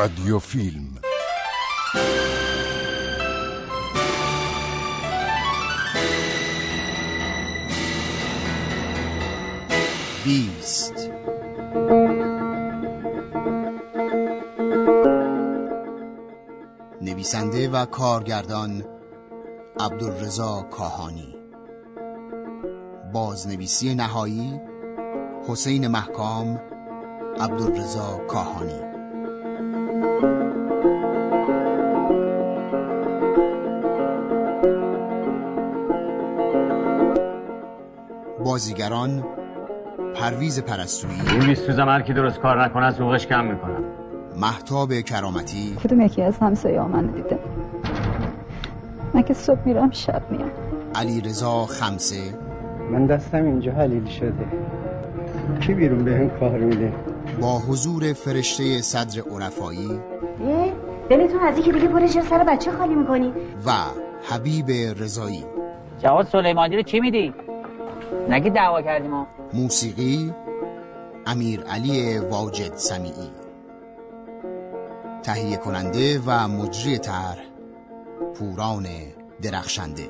رادیو فیلم بیست. نویسنده و کارگردان عبدالرضا کاهانی. بازنویسی نهایی حسین محکام عبدالرضا کاهانی. بازیگران پرویز پرستویی. این بیست روزم هر کی درست کار نکنه از حقوقش کم می‌کنم. محتاب کرامتی. کدوم یکی از همسایه من دیده؟ من که صبح میرم شب میام. علی رضا خمسه. من دستم اینجا حلیل شده. کی بیرون به هم کار میده؟ با حضور فرشته صدر عرفایی. دلتون از اینکه دیگه پرش سر بچه خالی می‌کنی. و حبیب رضایی. جواد سلیمانی رو چی میدی؟ نگی دعوا کردیم موسیقی امیر علی واجد سمیعی. تهیه کننده و مجری طرح پوران درخشنده.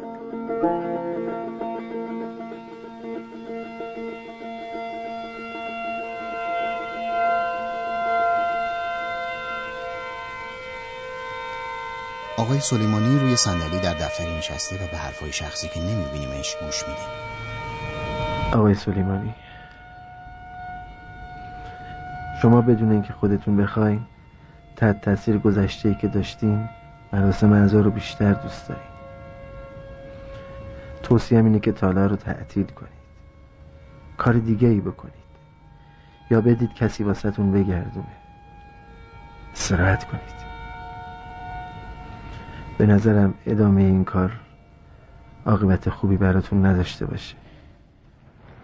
آقای سلیمانی روی صندلی در دفتری نشسته و به حرفای شخصی که نمیبینیمش گوش میده. آقای سلیمانی. شما بدون اینکه خودتون بخواین تحت تاثیر گذشته ای که داشتین مراسم اعضا رو بیشتر دوست دارین. توصیهم اینه که تالا رو تعطیل کنید. کار دیگه ای بکنید. یا بدید کسی واسهتون بگردونه. استراحت کنید. به نظرم ادامه این کار عاقبت خوبی براتون نداشته باشه.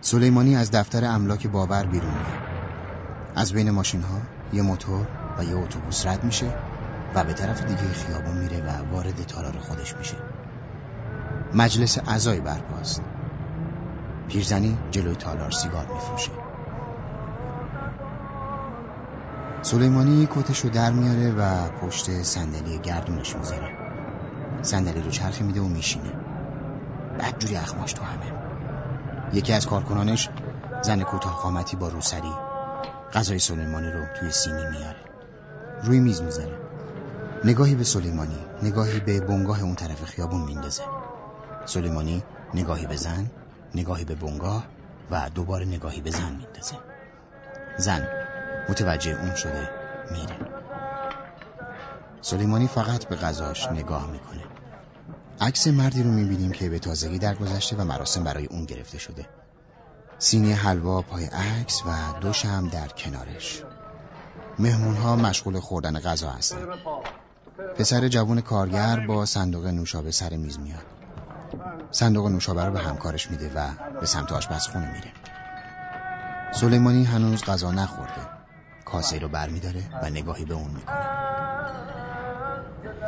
سلیمانی از دفتر املاک باور بیرون میاد از بین ماشین ها یه موتور و یه اتوبوس رد میشه و به طرف دیگه خیابون میره و وارد تالار خودش میشه. مجلس اعضای برپاست. پیرزنی جلوی تالار سیگار میفروشه. سلیمانی کتش رو در میاره و پشت صندلی گردونش می‌ذاره صندلی رو چرخی میده و میشینه. بدجوری اخماش تو همه. یکی از کارکنانش زن کوتاه قامتی با روسری غذای سلیمانی رو توی سینی میاره. روی میز می‌ذاره نگاهی به سلیمانی نگاهی به بنگاه اون طرف خیابون میندازه. سلیمانی نگاهی به زن نگاهی به بنگاه و دوباره نگاهی به زن میندازه. زن متوجه اون شده میره. سلیمانی فقط به غذاش نگاه می‌کنه. عکس مردی رو می‌بینیم که به تازگی درگذشته و مراسم برای اون گرفته شده. سینی حلوا پای عکس و دو شم در کنارش. مهمون ها مشغول خوردن غذا هستن. پسر جوون کارگر با صندوق نوشابه سر میز میاد. صندوق نوشابه رو به همکارش میده و به سمت آشپزخونه میره. سلیمانی هنوز غذا نخورده. کاسه رو بر میداره و نگاهی به اون می‌کنه.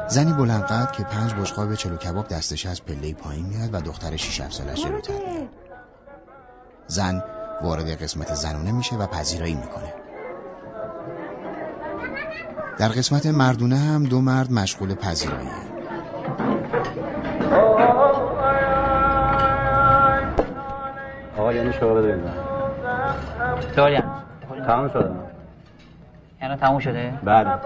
زنی بلند قد که پنج بشقاب چلو کباب دستش از پله پایین میاد و دختر 6 7 سالش جلوتر میاد. زن وارد قسمت زنونه میشه و پذیرایی می‌کنه. در قسمت مردونه هم دو مرد مشغول پذیراییه آقا یعنی شما بده بزن چطوری تمام شده؟ یعنی تموم شده؟ بله.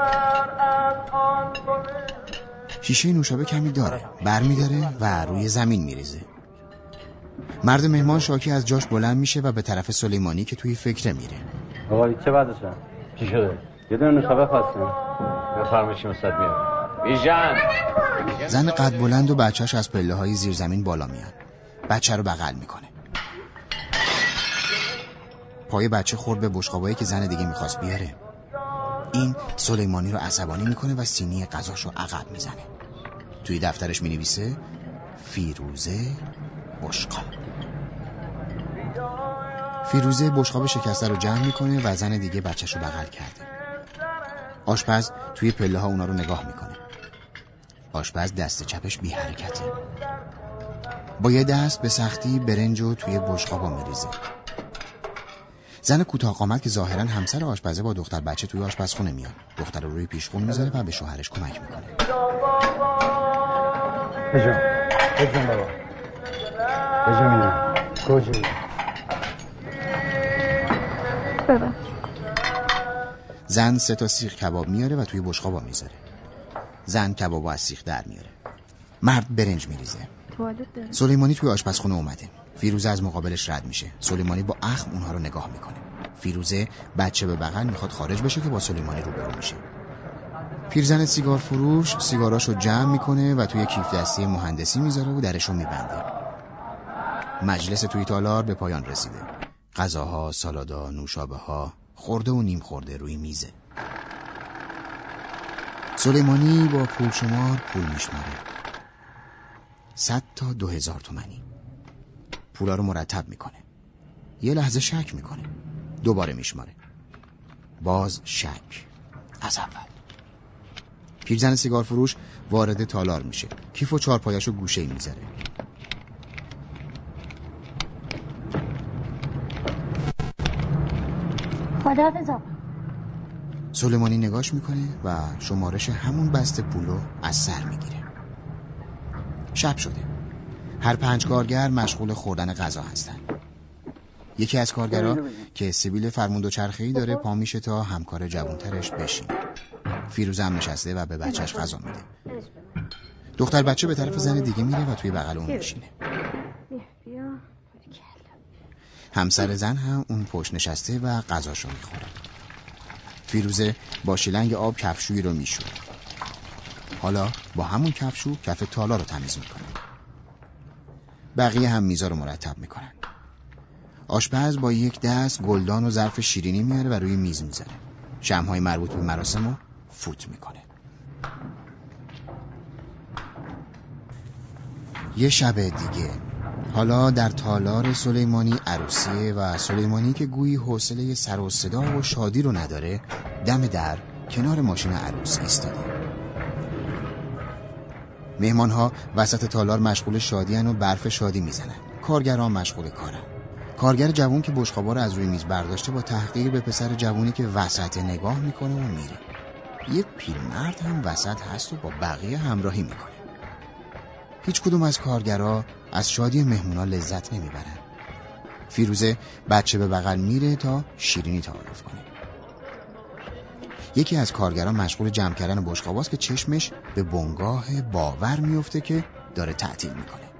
شیشه نوشابه کمی داره بر میداره و روی زمین میریزه. مرد مهمان شاکی از جاش بلند میشه و به طرف سلیمانی که توی فکره میره. آقا چه بعدشه؟ چی شده؟ یه دونه نوشابه خواستیم. بفرمایید مستد میاد. بیژن! زن قد بلند و بچهش از پله های زیر زمین بالا میاد. بچه رو بغل می‌کنه. پای بچه خورد به بشقابایی که زن دیگه می‌خواست بیاره. این سلیمانی رو عصبانی می‌کنه و سینی غذاش رو عقب می‌زنه. توی دفترش می‌نویسه فیروزه بشقاب. فیروزه بشقاب شکسته رو جمع می‌کنه و زن دیگه بچهش رو بغل کرده. آشپز توی پله ها اونا رو نگاه می‌کنه. آشپز دست چپش بی حرکته با یه دست به سختی برنج رو توی بشقابا میریزه. زن کوتاه قامت که ظاهرا همسر آشپزه با دختر بچه توی آشپزخونه میاد. دختر رو روی پیشخون می‌ذاره و به شوهرش کمک می‌کنه. بجا بجا بابا. بجا اینه کجایی ببخش زن سه تا سیخ کباب میاره و توی بشقابا می‌ذاره. زن کبابو از سیخ در میاره. مرد برنج میریزه. سلیمانی توی آشپزخونه اومده. فیروزه از مقابلش رد میشه. سلیمانی با اخم اونها رو نگاه می‌کنه. فیروزه بچه به بغل می‌خواد خارج بشه که با سلیمانی روبرو میشه. پیرزن سیگار فروش سیگاراشو جمع می‌کنه و توی کیف دستی مهندسی می‌ذاره و درشو میبنده. مجلس توی تالار به پایان رسیده. غذاها، سالادا، نوشابه ها خورده و نیم خورده روی میزه. سلیمانی با پول شمار پول میشماره. صد تا دو هزار تومنی پولا رو مرتب می‌کنه. یه لحظه شک می‌کنه. دوباره میشماره. باز شک. از اول. پیرزن سیگار فروش وارد تالار میشه. کیف و چارپایش گوشه می‌ذاره. خداحافظ. سلیمانی نگاش می‌کنه و شمارش همون بسته پولو از سر می‌گیره. شب شده. هر پنج کارگر مشغول خوردن غذا هستن. یکی از کارگرا که سیبیل فرموند و چرخه‌ای داره پا میشه تا همکار جوانترش بشینه. فیروز هم نشسته و به بچهش غذا میده. دختر بچه به طرف زن دیگه میره و توی بغل اون میشینه. همسر زن هم اون پشت نشسته و غذاشو می‌خوره. فیروزه با شیلنگ آب کفشویی رو میشوره. حالا با همون کفشو کف تالا رو تمیز می‌کنه. بقیه هم میزا رو مرتب می‌کنن. آشپز با یک دست گلدان و ظرف شیرینی میاره و روی میز می‌ذاره. شمهای مربوط به مراسم رو فوت می‌کنه. یه شب دیگه. حالا در تالار سلیمانی عروسیه و سلیمانی که گویی حوصله سر و صدا و شادی رو نداره دم در کنار ماشین عروس ایستاده. مهمان ها وسط تالار مشغول شادیان و برف شادی می‌زنن. کارگران مشغول کارن. کارگر جوون که بشقابا رو از روی میز برداشته با تحقیر به پسر جوونی که وسط نگاه می‌کنه و میره. یک پیرمرد هم وسط هست و با بقیه همراهی می‌کنه. هیچ کدوم از کارگرا از شادی مهمونا لذت نمی‌برن. فیروزه بچه به بغل میره تا شیرینی تعارف کنه. یکی از کارگران مشغول جمع کردن بشقاباست که چشمش به بنگاه باور میفته که داره تعطیل می‌کنه.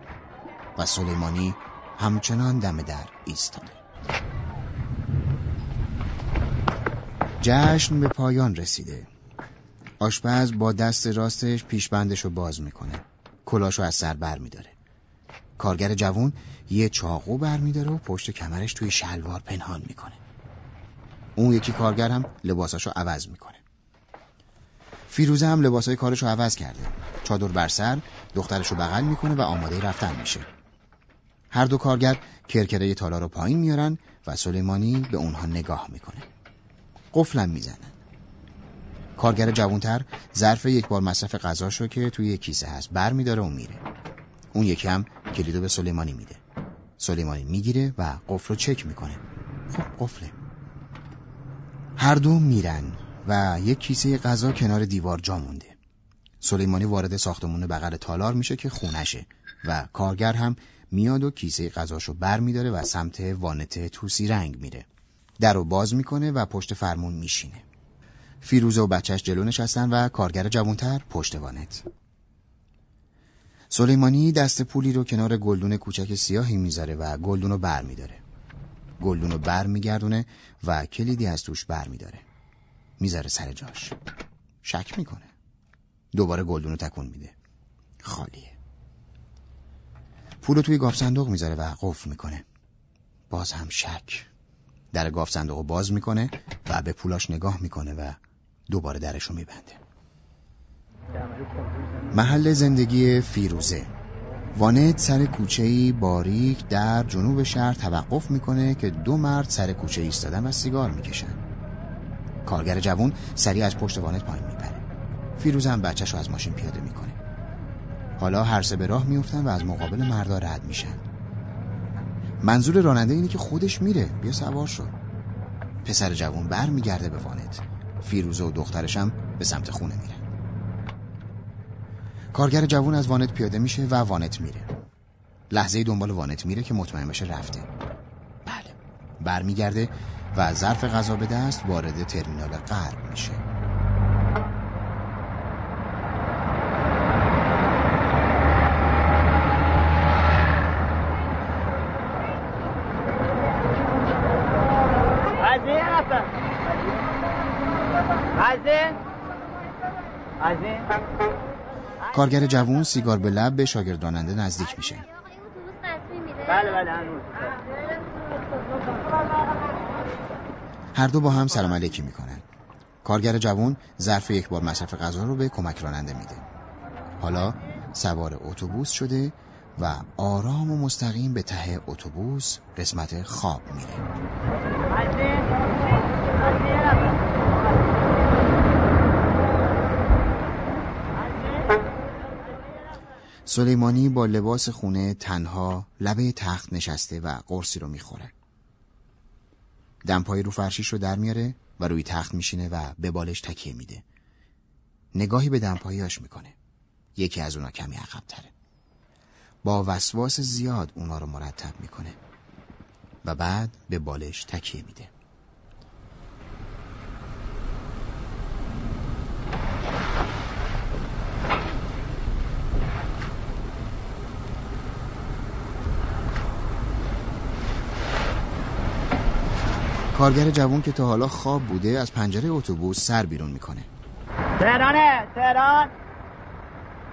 و سلیمانی همچنان دم در ایستاده. جشن به پایان رسیده. آشپز با دست راستش پیشبندشو باز می‌کنه. کلاشو از سر بر میداره. کارگر جوون یه چاقو بر میداره و پشت کمرش توی شلوار پنهان می‌کنه. اون یکی کارگر هم لباساشو عوض می‌کنه. فیروزه هم لباسای کارشو عوض کرده. چادر بر سر دخترشو بغل می‌کنه و آماده رفتن میشه. هر دو کارگر کرکره تالا رو پایین میارن و سلیمانی به اونها نگاه می‌کنه. قفلم می‌زنن. کارگر جوانتر ظرف یک بار مصرف غذاشو که توی یک کیسه هست. بر میداره و میره. اون یکی هم کلیدو به سلیمانی میده. سلیمانی می‌گیره و قفل رو چک می‌کنه. خب قفله. هر دو میرن و یک کیسه غذا کنار دیوار جا مونده. سلیمانی وارد ساختمون بغل تالار میشه که خونشه و کارگر هم میاد و کیسه غذاشو بر میداره و سمت وانت توسی رنگ میره. در رو باز می‌کنه و پشت فرمون میشینه. فیروزه و بچهش جلو نشستن و کارگر جوانتر پشت وانت. سلیمانی دست پولی رو کنار گلدون کوچک سیاهی می‌ذاره و گلدون رو بر میداره گلدون رو بر میگردونه و کلیدی از توش بر میداره می‌ذاره سر جاش. شک می‌کنه. دوباره گلدون رو تکون میده. خالیه. پول رو توی گاف صندوق می‌ذاره و قفل می‌کنه. باز هم شک. در گاف صندوق باز می‌کنه و به پولاش نگاه می‌کنه و دوباره درش رو میبنده. محل زندگی فیروزه. وانت سر کوچه‌ای باریک در جنوب شهر توقف می‌کنه که دو مرد سر کوچه ایستادن و سیگار می‌کشن. کارگر جوون سریع از پشت وانت پایین میپره. فیروزه هم بچهش رو از ماشین پیاده می‌کنه. حالا هر سه به راه میفتن و از مقابل مردا رد میشن. منظور راننده اینه که خودش میره. بیا سوار شو. پسر جوان بر میگرده به وانت. فیروزه و دخترشم به سمت خونه میره کارگر جوان از وانت پیاده میشه و وانت میره. لحظه دنبال وانت میره که مطمئن بشه رفته. بله. برمیگرده و ظرف غذا به دست وارد ترمینال غرب میشه. کارگر جوون سیگار به لب به شاگرد راننده نزدیک میشه. بله بله هر دو با هم سلام علیکی می‌کنن. کارگر جوون ظرف یک بار مصرف غذا رو به کمک راننده میده. حالا سوار اتوبوس شده و آرام و مستقیم به ته اتوبوس قسمت خواب میره. سلیمانی با لباس خونه تنها لبه تخت نشسته و قرصی رو می‌خوره. دمپایی رو فرشیش رو در میاره و روی تخت میشینه و به بالش تکیه میده. نگاهی به دمپاییاش می‌کنه. یکی از اونا کمی عقب تره با وسواس زیاد اونا رو مرتب می‌کنه و بعد به بالش تکیه میده. کارگر جوون که تا حالا خواب بوده از پنجره اتوبوس سر بیرون می‌کنه. تهرانه تهران.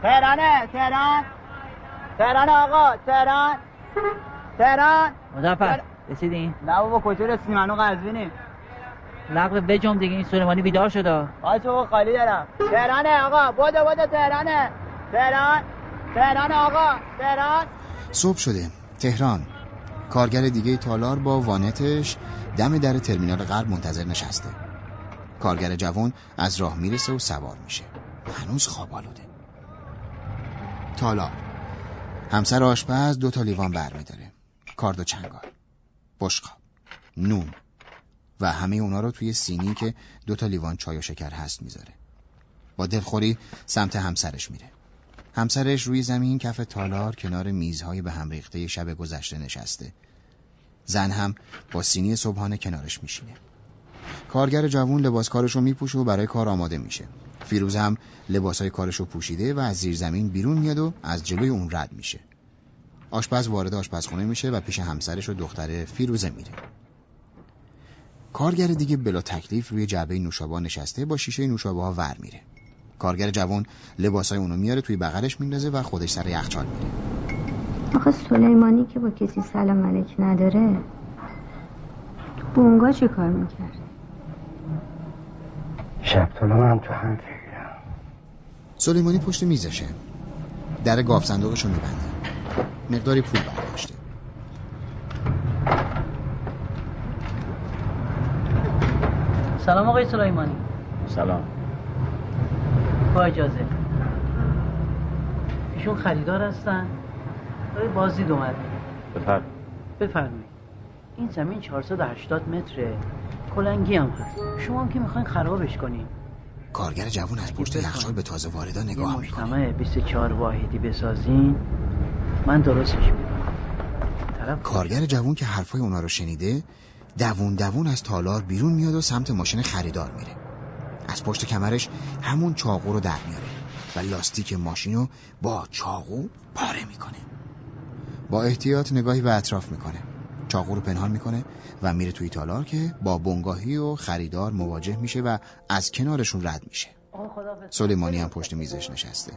تهرانه تهران. تهران آقا تهران. تهران. مزفر رسیدین؟ نه بابا کجا رسیدیم؟ منو قزوینیم لغو بجم دیگه این سلیمانی بیدار شده. آج بابا خالی دارم. تهرانه آقا بودو بودو تهرانه. تهران. تهران آقا تهران. صبح شده. تهران. کارگر دیگه تالار با وانتش دم در ترمینال غرب منتظر نشسته. کارگر جوان از راه می‌رسه و سوار میشه. هنوز خواب آلوده. تالار. همسر آشپز دو تا لیوان بر میداره کارد و چنگال. بشقاب. نون. و همه اونا رو توی سینی که دو تا لیوان چای و شکر هست می‌ذاره. با دلخوری سمت همسرش میره. همسرش روی زمین کف تالار کنار میزهای به هم ریخته شب گذشته نشسته. زن هم با سینی صبحانه کنارش میشینه. کارگر جوون لباس کارشو میپوشه و برای کار آماده میشه. فیروز هم لباسای کارشو پوشیده و از زیر زمین بیرون میاد و از جلوی اون رد میشه. آشپز وارد آشپزخونه میشه و پیش همسرش و دختر فیروزه میره. کارگر دیگه بلا تکلیف روی جعبه نوشابه نشسته با شیشه نوشابه ها ور میره. کارگر جوان لباسای اونو میاره توی بغلش میندازه و خودش سر یخچال میره. آخه سلیمانی که با کسی سلام علیک نداره تو بونگا چه کار می‌کرد؟ شب من تو هم فکرم سلیمانی پشت میزشه. در گاف صندوقش رو میبنده. مقداری پول برداشته سلام آقای سلیمانی. سلام. با اجازه. ایشون خریدار هستن. برای بازدید اومد. بفرم بفرمایید. این زمین 480 متره. کلنگی هم هست. شما هم که می‌خواین خرابش کنین. کارگر جوان از پشت یخچال به تازه واردا نگاه می‌کنه. مجتمع 24 واحدی بسازین. من درستش می‌کنم. طرف کارگر جوون که حرفای اونا رو شنیده دوون دوون از تالار بیرون میاد و سمت ماشین خریدار میره. از پشت کمرش همون چاقو رو در میاره و لاستیک ماشین رو با چاقو پاره می‌کنه. با احتیاط نگاهی به اطراف می‌کنه. چاقو رو پنهان می‌کنه و میره توی تالار که با بنگاهی و خریدار مواجه میشه و از کنارشون رد میشه. سلیمانی هم پشت میزش نشسته.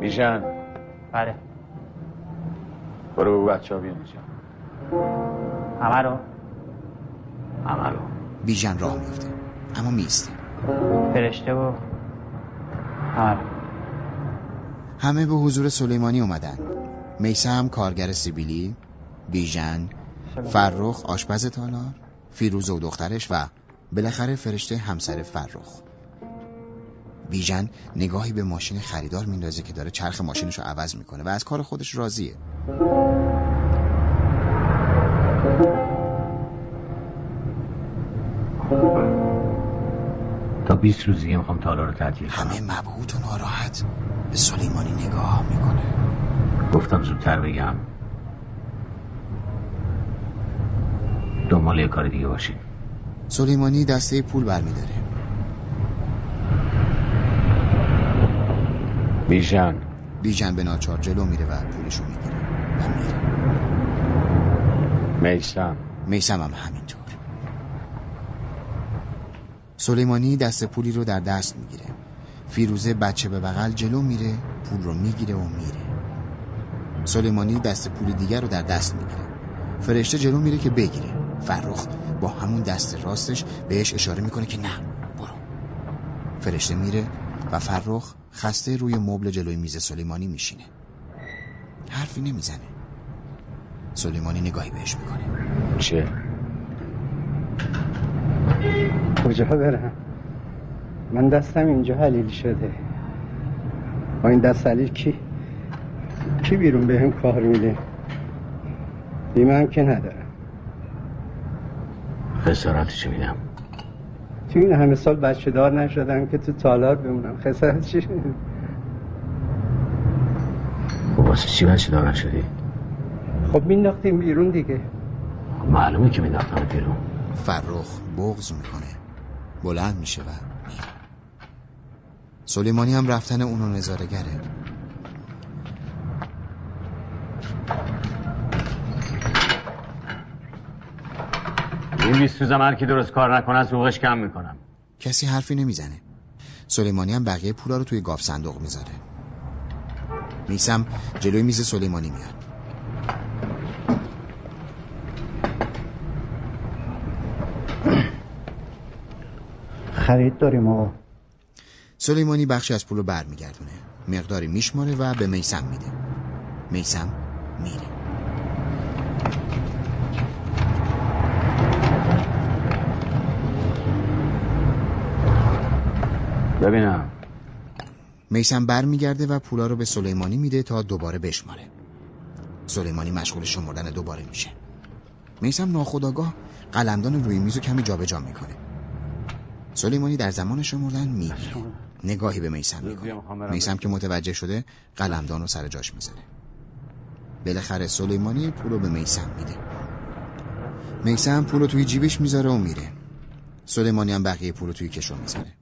بیژن بله. برو بچه ها بیان. همه رو همه رو بیژن راه میفته اما میسته فرشته و همه رو همه به حضور سلیمانی اومدن. میسم کارگر سیبیلی بیژن فرخ آشپز تالار فیروز و دخترش و بالاخره فرشته همسر فرخ. بیژن نگاهی به ماشین خریدار میندازه که داره چرخ ماشینش رو عوض می‌کنه و از کار خودش راضیه. تا 20 روز دیگه می‌خوام تالا رو تعطیل کنم. همه مبهوت و ناراحت به سلیمانی نگاه می‌کنه. گفتم زودتر بگم. دنبال یه کار دیگه باشیم. سلیمانی دسته پول برمیداره. بیژن. بیژن به ناچار جلو میره و پولشو می‌گیره. و میره میسم میسم هم همینطور. سلیمانی دست پولی رو در دست می‌گیره. فیروزه بچه به بغل جلو میره پول رو می‌گیره و میره. سلیمانی دست پول دیگر رو در دست می‌گیره. فرشته جلو میره که بگیره. فرخ با همون دست راستش بهش اشاره می‌کنه که نه برو. فرشته میره و فرخ خسته روی مبل جلوی میز سلیمانی میشینه. حرفی نمی‌زنه. سلیمانی نگاهی بهش می‌کنه. چه؟ کجا برم؟ من دستم اینجا حلیل شده. با این دست حلیل کی کی بیرون به هم کار میده؟ بیمه هم که ندارم. خسارت چه میدم. تو این همه سال بچه دار نشدم که تو تالار بمونم. خسارت چی؟ خب واسه چی بچه دارن شدی؟ خب مینداختیم بیرون دیگه. معلومه که میداختم بیرون. فرخ بغض می‌کنه. بلند میشه و میره سلیمانی هم رفتن اونو نظاره گره این 20 روزم هر کی درست کار نکنه از حقوقش کم می‌کنم. کسی حرفی نمی‌زنه. سلیمانی هم بقیه پولا رو توی گاف صندوق می‌ذاره. میسم جلوی میز سلیمانی میاد. خرید داریم آقا. سلیمانی بخشی از پول رو برمیگردونه. مقداری میشماره و به میسم میده. میسم میره. ببینم. میسم برمیگرده و پولا رو به سلیمانی میده تا دوباره بشماره. سلیمانی مشغول شمردن دوباره میشه. میسم ناخداگاه قلمدان روی میز رو کمی جابجا می‌کنه. سلیمانی در زمان شمردن میره نگاهی به میسم می‌کنه میسم که متوجه شده قلمدان رو سر جاش می‌ذاره. بالاخره سلیمانی پول رو به میسم میده. میسم پول رو توی جیبش می‌ذاره و میره. سلیمانی هم بقیه پول رو توی کشو می‌ذاره.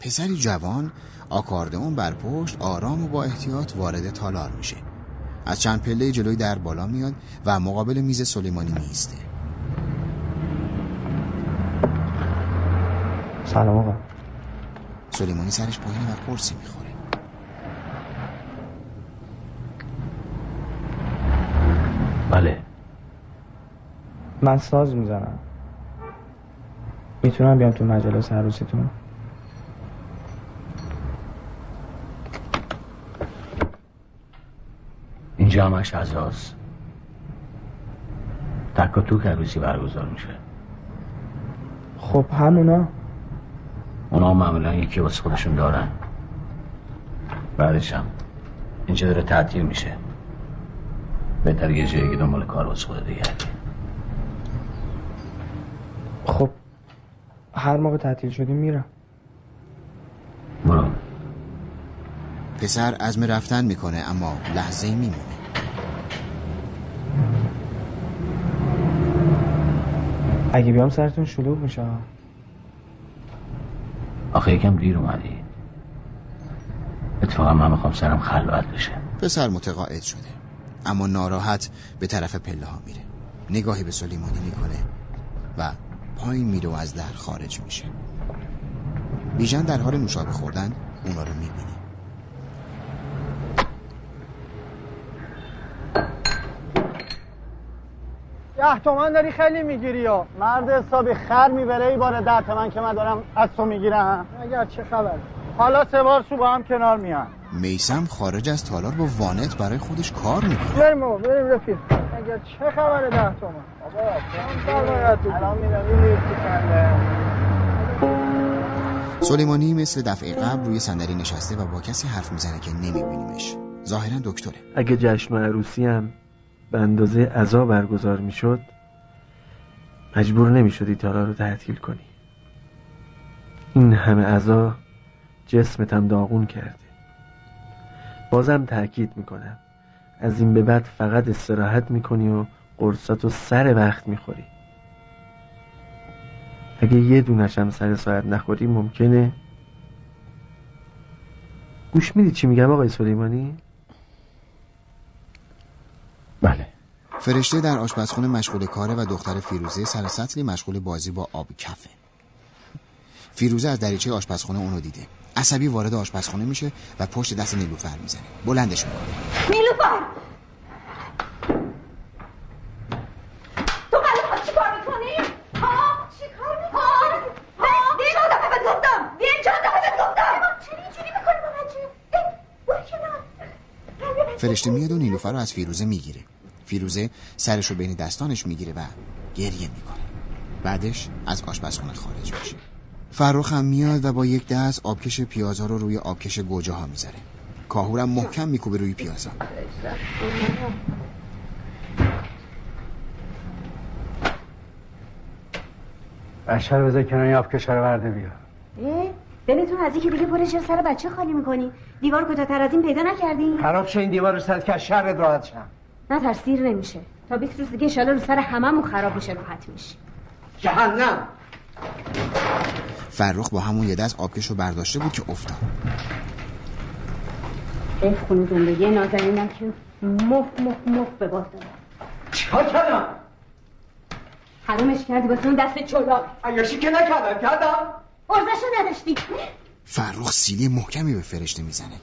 پسری جوان آکاردئون بر پشت آرام و با احتیاط وارد تالار میشه. از چند پله جلوی در بالا میاد و مقابل میز سلیمانی میسته سلام آقا. سلیمانی سرش پایینه و قرصی می‌خوره بله. من ساز می‌زنم. می‌تونم بیام تو مجلس عروسیتون اینجا همش عزاز تک و توک عروسی برگزار میشه. خب همونا؟ اونا معمولا یکی واسه خودشون دارن. بعدش هم اینجا داره تعطیل میشه. بهتر یه جایی که دنبال کار واسه خود دیگه خب هر موقع تعطیل شدیم میرم. برو. پسر عزم رفتن می‌کنه اما لحظه میمونه. اگه بیام سرتون شلوغ میشه آخه یکم دیر اومدی. اتفاقا من می‌خوام سرم خلوت بشه. پسر متقاعد شده. اما ناراحت به طرف پله ها میره. نگاهی به سلیمانی می‌کنه و پایین میره و از در خارج میشه. بیژن در حال نوشابه خوردن اونا رو می‌بینه. ده تومن داری خیلی می‌گیری یا؟ مرد حسابی خر می‌بره ای بار ده تومن که من دارم از تو می‌گیرم. اگر چه خبر. حالا سه بار سو با هم کنار میان. میسم خارج از تالار با وانت برای خودش کار می‌کنه. بریم بابا بریم رفیق. اگر چه خبره ده تومن؟ بابا الان میرم سلیمانی مثل دفعه قبل روی صندلی نشسته و با کسی حرف می‌زنه که نمیبینیمش. ظاهرا دکتره. اگه جشن و عروسی هم به اندازه عزا برگزار می‌شد مجبور نمی‌شدی تالا رو تعطیل کنی. این همه عزا جسمتم داغون کرده. بازم تاکید می‌کنم. از این به بعد فقط استراحت می‌کنی و قرصاتو سر وقت می‌خوری. اگه یه دونشم سر ساعت نخوری ممکنه. گوش میدی چی میگم آقای سلیمانی؟ فرشته در آشپزخونه مشغول کاره و دختر فیروزه سر سطلی مشغول بازی با آب کفه فیروزه از دریچه آشپزخونه اونو دیده عصبی وارد آشپزخونه میشه و پشت دست نیلوفر می‌زنه بلندش می‌کنه نیلوفر تو قلب چی کار می‌کنی؟ ها؟ چی کار می‌کنی؟ ها؟ بیا چند دفعه بهت گفتم بیا چند دفعه بهت گفتم چرا اینجوری می‌کنی با بچه؟ برو کنار فرشته میاد و نیلوفر رو از فیروزه می‌گیره فیروزه سرش رو بین دستانش می‌گیره و گریه می‌کنه. بعدش از آشپزخونه خارج میشه. فرخ هم میاد و با یک دست آبکش پیازا رو روی آبکش گوجه ها می‌ذاره. کاهورم محکم میکوبه روی پیازا. بشر بذار کنار این آبکش رو برده بیا اه؟ دلتون از اینکه دیگه پرش سر بچه خالی می‌کنی. دیوار کوتاه‌تر از این پیدا نکردی. خراب شه این دیوار رو سد که از شرت راحت شم. نه ترسیر نمیشه. تا 20 روز دیگه انشالله رو سر هممون خراب میشه راحت میشه. جهنم. فرخ با همون یه دست آبکش رو برداشته بود که افتاد. اف خونه زندگی نازنینم که مف مف مف به باد داره. چیکار کردم؟ حرومش کردی واسه اون دست چلا عیاشی که نکردم کردم. ارزشو نداشتی. فرخ سیلی محکمی به فرشته می‌زنه.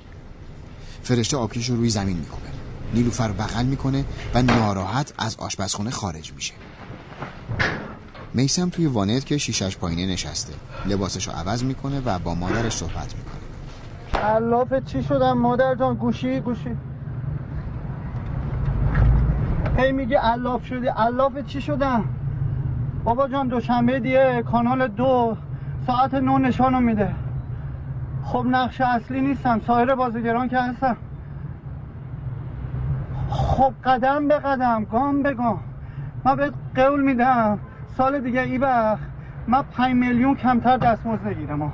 فرشته آبکش رو روی زمین میکوبه. نیلوفر بغل می‌کنه و ناراحت از آشپزخونه خارج میشه. میسم توی وانت که شیشش پایینه نشسته. لباسش رو عوض می‌کنه و با مادرش صحبت می‌کنه. علاف چی شدم؟ مادر جان گوشی گوشی. هی میگه علاف شدی. علاف چی شدم؟ بابا جان دوشنبه دیگه کانال دو ساعت نو نشانو میده. خب نقش اصلی نیستم. سایر بازیگران که هستم خب قدم به قدم گام به گام. من به قول میدم سال دیگه ای وقت من پنج میلیون کمتر دستمزد نگیرم.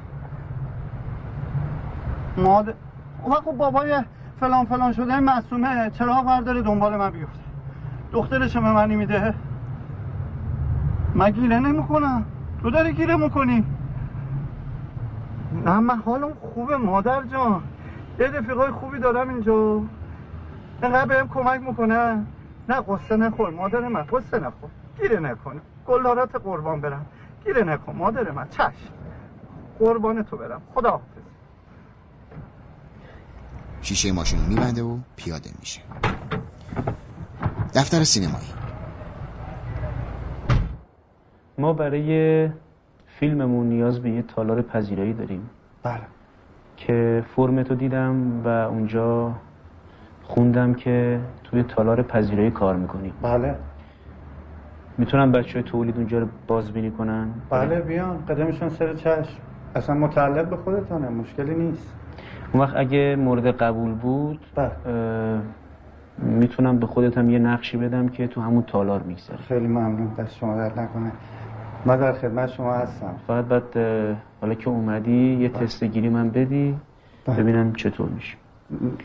ماد و خب بابای فلان فلان شده معصومه چرا برداره دنبال من بیفته؟ دخترش به من میده. من گیره نمی‌کنم. تو داری گیره می‌کنی. نه من حالم خوبه مادر جان. یه رفیقای خوبی دارم اینجا. اینقدر بهم کمک می‌کنه. نه قصه نخور. مادر من قصه نخور. گیره نکن گلدارات قربان برم. گیره نکن. مادر من چشم. قربان تو برم. خدا حافظ شیشه ماشین رو میبنده و پیاده میشه. دفتر سینمایی. ما برای فیلممون نیاز به یه تالار پذیرایی داریم. بله. که فرمتو دیدم و اونجا خوندم که توی تالار پذیرایی کار می‌کنی. بله. می‌تونم بچه های تولید اونجا رو بازبینی کنن؟ بله بیان. قدمشون سر چشم. اصلا متعلق به خودتانه مشکلی نیست. اون وقت اگه مورد قبول بود بله. می‌تونم به خودتم یه نقشی بدم که تو همون تالار میگذره خیلی ممنون. دست شما درد نکنه. من در خدمت شما هستم. فقط بعد حالا که اومدی یه تست گیری من بدی. بله. ببینم چطور میشه.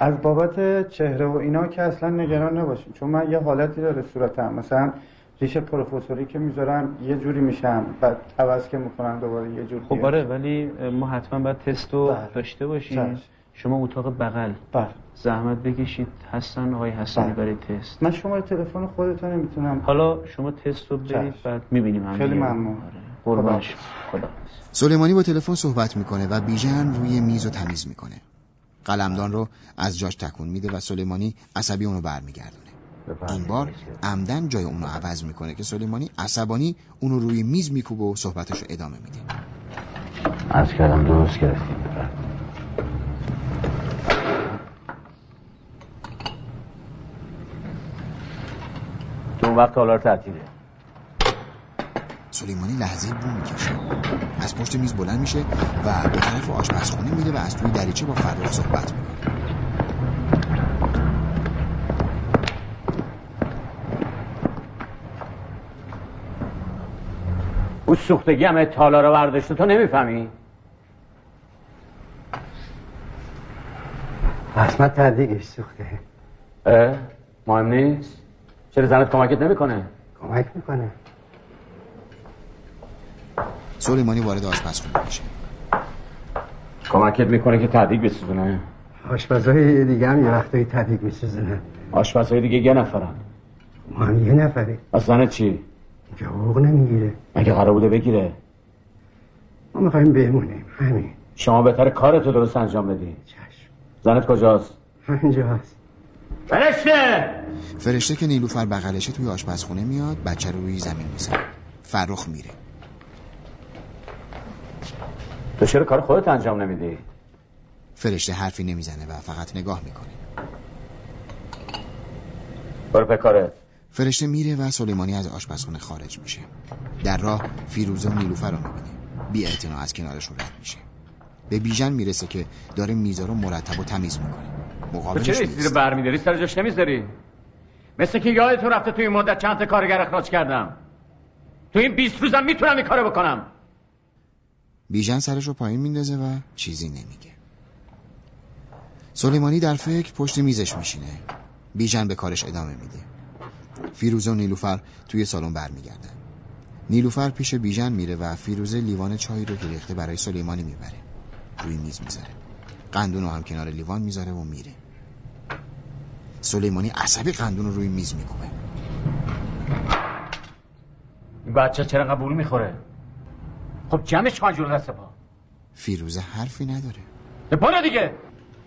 از بابت چهره و اینا که اصلا نگران نباشین چون من یه حالتی داره صورتم مثلا ریش پروفسوری که می‌ذارم یه جوری میشم بعد عوض که می‌کنم دوباره یه جور خب آره. ولی ما حتما باید تست رو بله. داشته باشیم چشم. شما اتاق بغل بله زحمت بکشید هستن آقای حسنی بله. برای تست من شماره تلفن خودتون می‌تونم حالا شما تست رو برید. بعد می‌بینیم خیلی. ممنون. آره. قربان شما. خدا سلیمانی با تلفن صحبت می‌کنه و بیژن روی میز رو تمیز می‌کنه قلمدان رو از جاش تکون میده و سلیمانی عصبی اونو برمیگردونه. این بار عمدن جای اونو عوض می‌کنه که سلیمانی عصبانی اونو روی میز میکوبه و صحبتش رو ادامه میده. از کردم درست گرفتیم. اون وقت تالار تعطیله. سلیمانی لحظه بو می‌کشه. از پشت میز بلند میشه و به طرف آشپزخونه میره و از توی دریچه با فرخ صحبت می‌کنه. او سوختگی همه تالا رو برداشته تو نمی‌فهمی؟ قسمت تردیگش سوخته. اه مهم نیست؟ چرا زنت کمکت نمی‌کنه؟ کمک می‌کنه. سلیمانی وارد آشپزخونه میشه. کمکت می‌کنه که تدیگ بسوزونه. آشپزهای دیگه هم یه وقتایی تدیگ میسوزنن آشپزهای دیگه یه نفرن. ما هم یه نفری از زنت چی؟ حقوق نمی‌گیره. مگه قرار بوده بگیره؟ ما می‌خوایم بمونیم. همین. شما بهتر کارتو درست انجام بدی. چشم. زنت کجاست؟ همینجا هست فرشته! فرشته که نیلوفر بغلشه توی آشپزخونه میاد بچه رو روی زمین می‌زنه. فرخ میره. تو چرا کار خودت انجام نمیدی. فرشته حرفی نمی‌زنه و فقط نگاه می‌کنه. برو به کارت. فرشته میره و سلیمانی از آشپزخونه خارج میشه. در راه فیروزه و نیلوفر رو می‌بینه. بی از کنارشون رد میشه. به بیژن می‌رسه که داره میزا رو مرتب و تمیز می‌کنه. تو مقابلش چرا. زیر برمیداری سر جاش نمی‌ذاری؟ مثل که یادتون رفته توی این مدت چند تا کارگر اخراج کردم. تو این 20 روزم می‌تونم این کارو بکنم. بیژن سرش رو پایین میندازه و چیزی نمیگه. سلیمانی در فکر پشت میزش میشینه. بیژن به کارش ادامه میده. فیروزه و نیلوفر توی سالن برمیگردن. نیلوفر پیش بیژن میره و فیروزه لیوان چای رو ریخته برای سلیمانی می‌بره. روی میز می‌ذاره. قندون رو هم کنار لیوان می‌ذاره و میره. سلیمانی عصبی قندون رو روی میز میکوبه. بچه چرا قبول می‌خوره؟ خب جمعش کن جور دست پا. فیروزه حرفی نداره. برو دیگه.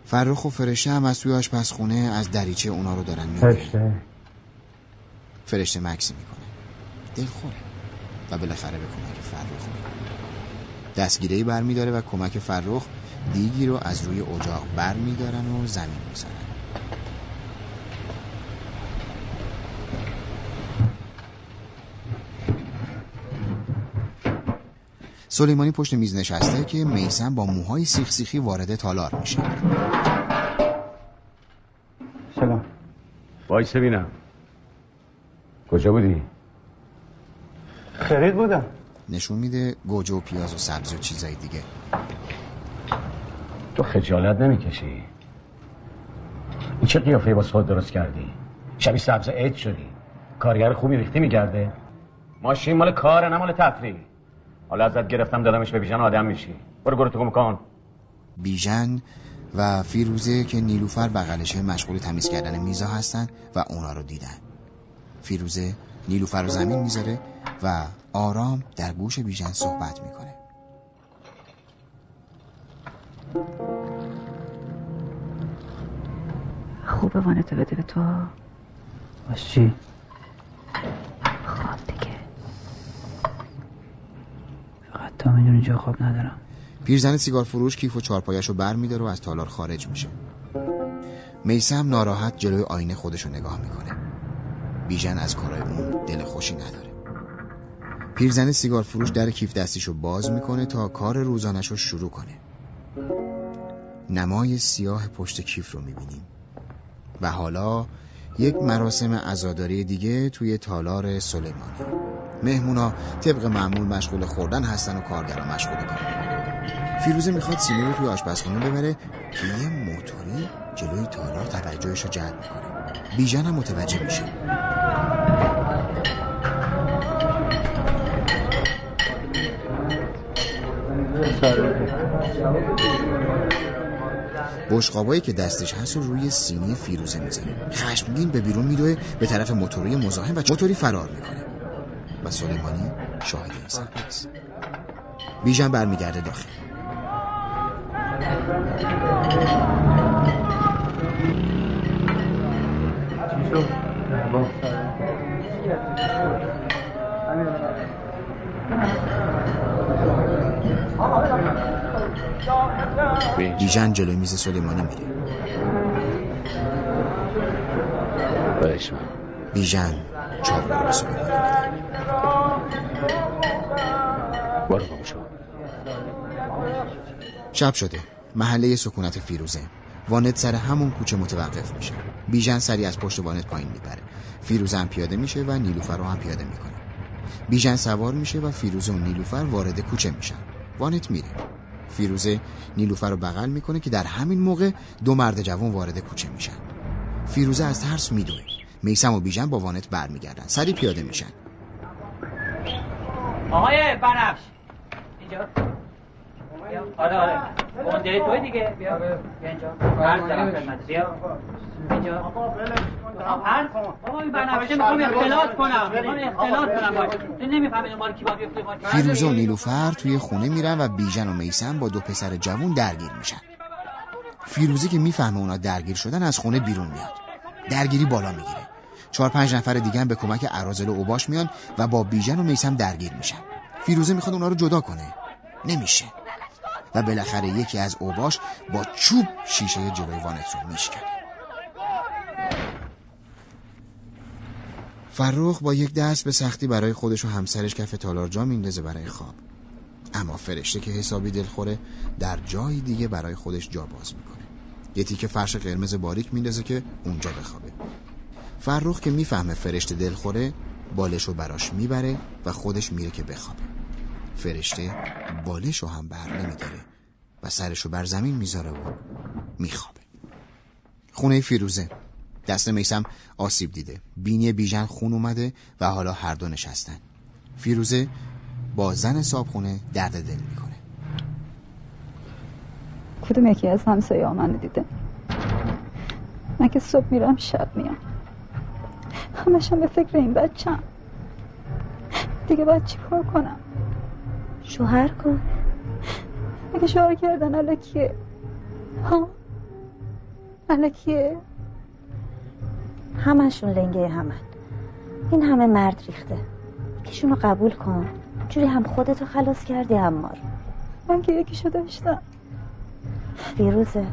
فرخ و فرشته هم از توی آشپزخونه از دریچه اونا رو دارن می‌بینن. فرشته. فرشته مکسی می‌کنه. دلخوره. و بالاخره به کمک فرخ دستگیره بر میداره و کمک فرخ دیگی رو از روی اجاق بر میدارن و زمین می‌زنن. سلیمانی پشت میز نشسته که میسم با موهای سیخ سیخی وارد تالار میشه. سلام. وایس بینم. کجا بودی؟ خرید بودم. نشون میده گوجه و پیاز و سبزی و چیزای دیگه. تو خجالت نمی‌کشی؟ این چه قیافه با خود درست کردی؟ شبیه سبز عید شدی. کارگر خوبی ریختی میگرده ماشین مال کاره نه مال تفریح. حالا ازت گرفتم دادمش به بیژن آدم میشی. برو گروه تو کن. بیژن و فیروزه که نیلوفر بغلشه مشغول تمیز کردن میزا هستن و اونا رو دیدن. فیروزه نیلوفر رو زمین می‌ذاره و آرام در گوش بیژن صحبت می‌کنه. خوبه وانتو بده به تو. باز چی؟ خواب دیگه فقط تا می‌دونی جا خواب ندارم. پیرزن سیگار فروش کیف و چارپایش رو بر میداره و از تالار خارج میشه. میسم ناراحت جلوی آینه خودش رو نگاه می‌کنه. بیژن از کارای اون دل خوشی نداره. پیرزن سیگار فروش در کیف دستیش رو باز می‌کنه تا کار روزانش رو شروع کنه. نمای سیاه پشت کیف رو می‌بینیم. و حالا یک مراسم عزاداری دیگه توی تالار سلیمانی. مهمونا طبق معمول مشغول خوردن هستن و کارگران مشغول کار. فیروزه می‌خواد سینی رو توی آشپزخونه ببره که یه موتوری جلوی تالار توجهش رو جلب می‌کنه. بیژن هم متوجه میشه. بشقابایی که دستش هست رو روی سینی فیروزه می‌زنه. خشمگین به بیرون میدوه به طرف موتوری مزاحم و موتوری فرار می‌کنه. و سلیمانی شاهد این صحنه است. بیژن برمیگرده داخل. بیژن جلوی میز سلیمانی میره. بیژن چاقو رو به سلیمانی میده شو شب شده. محله سکونت فیروزه. وانت سر همون کوچه متوقف میشه. بیژن سری از پشت وانت پایین میپره فیروزه هم پیاده میشه و نیلوفر رو هم پیاده می‌کنه. بیژن سوار میشه و فیروزه و نیلوفر وارد کوچه میشن. وانت میره. فیروزه نیلوفر رو بغل می‌کنه که در همین موقع دو مرد جوان وارد کوچه میشن. فیروزه از ترس میدوه. میسم و بیژن با وانت برمیگردن. سری پیاده میشن. آقای بنفش. اینجا آره آره اونجای توی دیگه بیا بیا اینجا عرض دارم خدمت بیا اینجا عرض بابا این بنفشه می‌خوام اختلاط کنم می‌خوام اختلاط کنم باش نمی‌فهمی دنبال کی باید بیفته فیروزه و نیلوفر توی خونه میرن و بیژن و میسم با دو پسر جوون درگیر میشن فیروزه که می‌فهمه اونا درگیر شدن از خونه بیرون میاد درگیری بالا می‌گیره چهار پنج نفر دیگه هم به کمک ارازل و اوباش میان و با بیژن و میسم درگیر میشن فیروزه می‌خواد اونا رو جدا کنه. نمیشه. و بالاخره یکی از اوباش با چوب شیشه جلوی وانت رو میشکنه. فرخ با یک دست به سختی برای خودش و همسرش کف تالار جا میندازه برای خواب. اما فرشته که حسابی دلخوره در جای دیگه برای خودش جا باز می‌کنه. یه تیکه فرش قرمز باریک میندازه که اونجا بخوابه. فرخ که می‌فهمه فرشته دلخوره بالش رو براش می‌بره و خودش میره که بخوابه. فرشته بالش رو هم بر نمیداره و سرش رو بر زمین می‌ذاره و میخوابه. خونه فیروزه. دست میسم آسیب دیده. بینی بیژن خون اومده و حالا هر دو نشستن. فیروزه با زن صابخونه درد دل می‌کنه. کدوم یکی از همسایه ها من دیده؟ من که صبح میرم شب میام. همشم به فکر این بچم. دیگه باید چی کنم؟ شوهر کن. اگه شوهر کردن علکیه ها؟ علکیه همشون لنگه همن. این همه مرد ریخته. یکیشونو قبول کن. جوری هم خودتو خلاص کردی هم ما رو من که یکیشو داشتم. فیروزه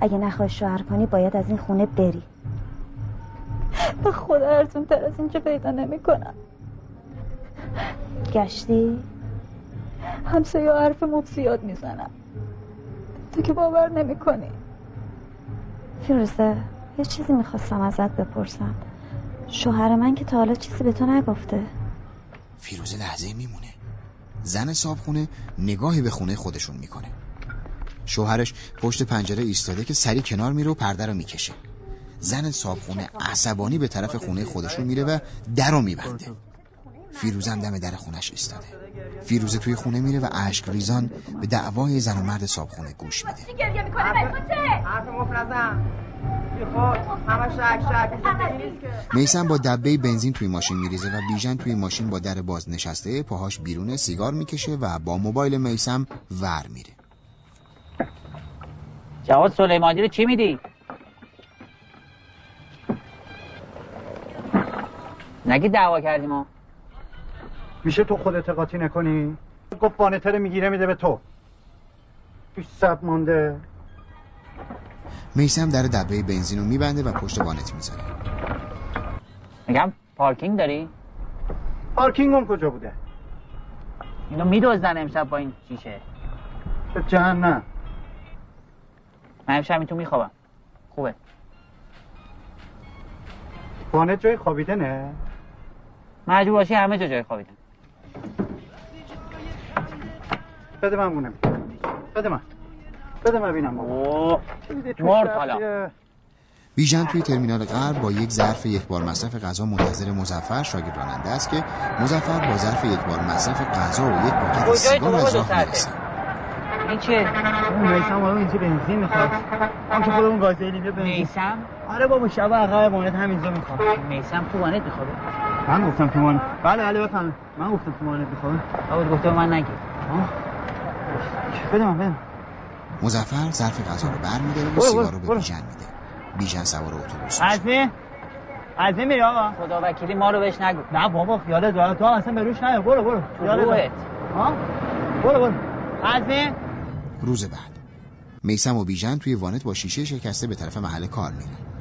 اگه نخوای شوهر کنی باید از این خونه بری. به خدا ارزون تر از اینجا پیدا نمی کنم گشتی؟ همسایه ها حرف مفزیاد می‌زنم. تو که باور نمی کنی فیروزه یه چیزی می‌خواستم ازت بپرسم. شوهر من که تا حالا چیزی به تو نگفته. فیروزه لحظه میمونه. زن صابخونه نگاهی به خونه خودشون می‌کنه. شوهرش پشت پنجره ایستاده که سری کنار میره و پرده رو می‌کشه. زن صابخونه عصبانی به طرف خونه خودشون میره و در رو میبنده. فیروزه هم دم در خونش ایستاده. فیروزه توی خونه میره و اشک ریزان به دعوای زن و مرد صابخونه گوش میده. میسم با دبه بنزین توی ماشین میریزه و بیژن توی ماشین با در باز نشسته پاهاش بیرون سیگار می‌کشه و با موبایل میسم ور میره. جواد سلیمانی رو چی میدی؟ نگی دعوا کردیم ما میشه تو خودت قاطی نکنی؟ گفت وانتر می‌گیره میده به تو. بیش سب مانده. میسم در دبه بنزین رو میبنده و پشت وانت می‌ذاره میگم پارکینگ داری؟ پارکینگ اون کجا بوده؟ اینو میدوزدن امشب با این شیشه. به جهنم. من امشب این تو میخوابم. خوبه. وانت جای خوابیده نه مجبور باشی همه جا جای خوابیدن. بده من بونم. بده من. بده من بینم اوه. بیژن توی ترمینال غرب با یک ظرف یک بار مصرف غذا منتظر مزفر شاگرد راننده است که مزفر با ظرف یک بار مصرف غذا و یک پاکت سیگار از راه می‌رسه این چه؟ اون میسم حالا اینجا بنزین می‌خواد. هم که خودمون گازیلی بیا بنزین. میسم؟ آره بابا شب عقب وانت همینجا می‌خواد میسم تو وانت میخوابه. من گفتم تو وانت بله بله بفهم من گفتم تو وانت میخوابه آقا گفته من نگیر. بده من بده مزفر ظرف غذا رو برمیداره و سیگار رو به بیژن میده. بیژن سوار اتوبوس عزمی عزمی میری آقا؟ خدا وکیلی ما رو بهش نگو. نه بابا خیالت راحت تو اصلا به روش نیا. برو برو. راحت. ها برو برو. عزمی روز بعد. میسم و بیژن توی وانت با شیشه شکسته به طرف محل کار میرن.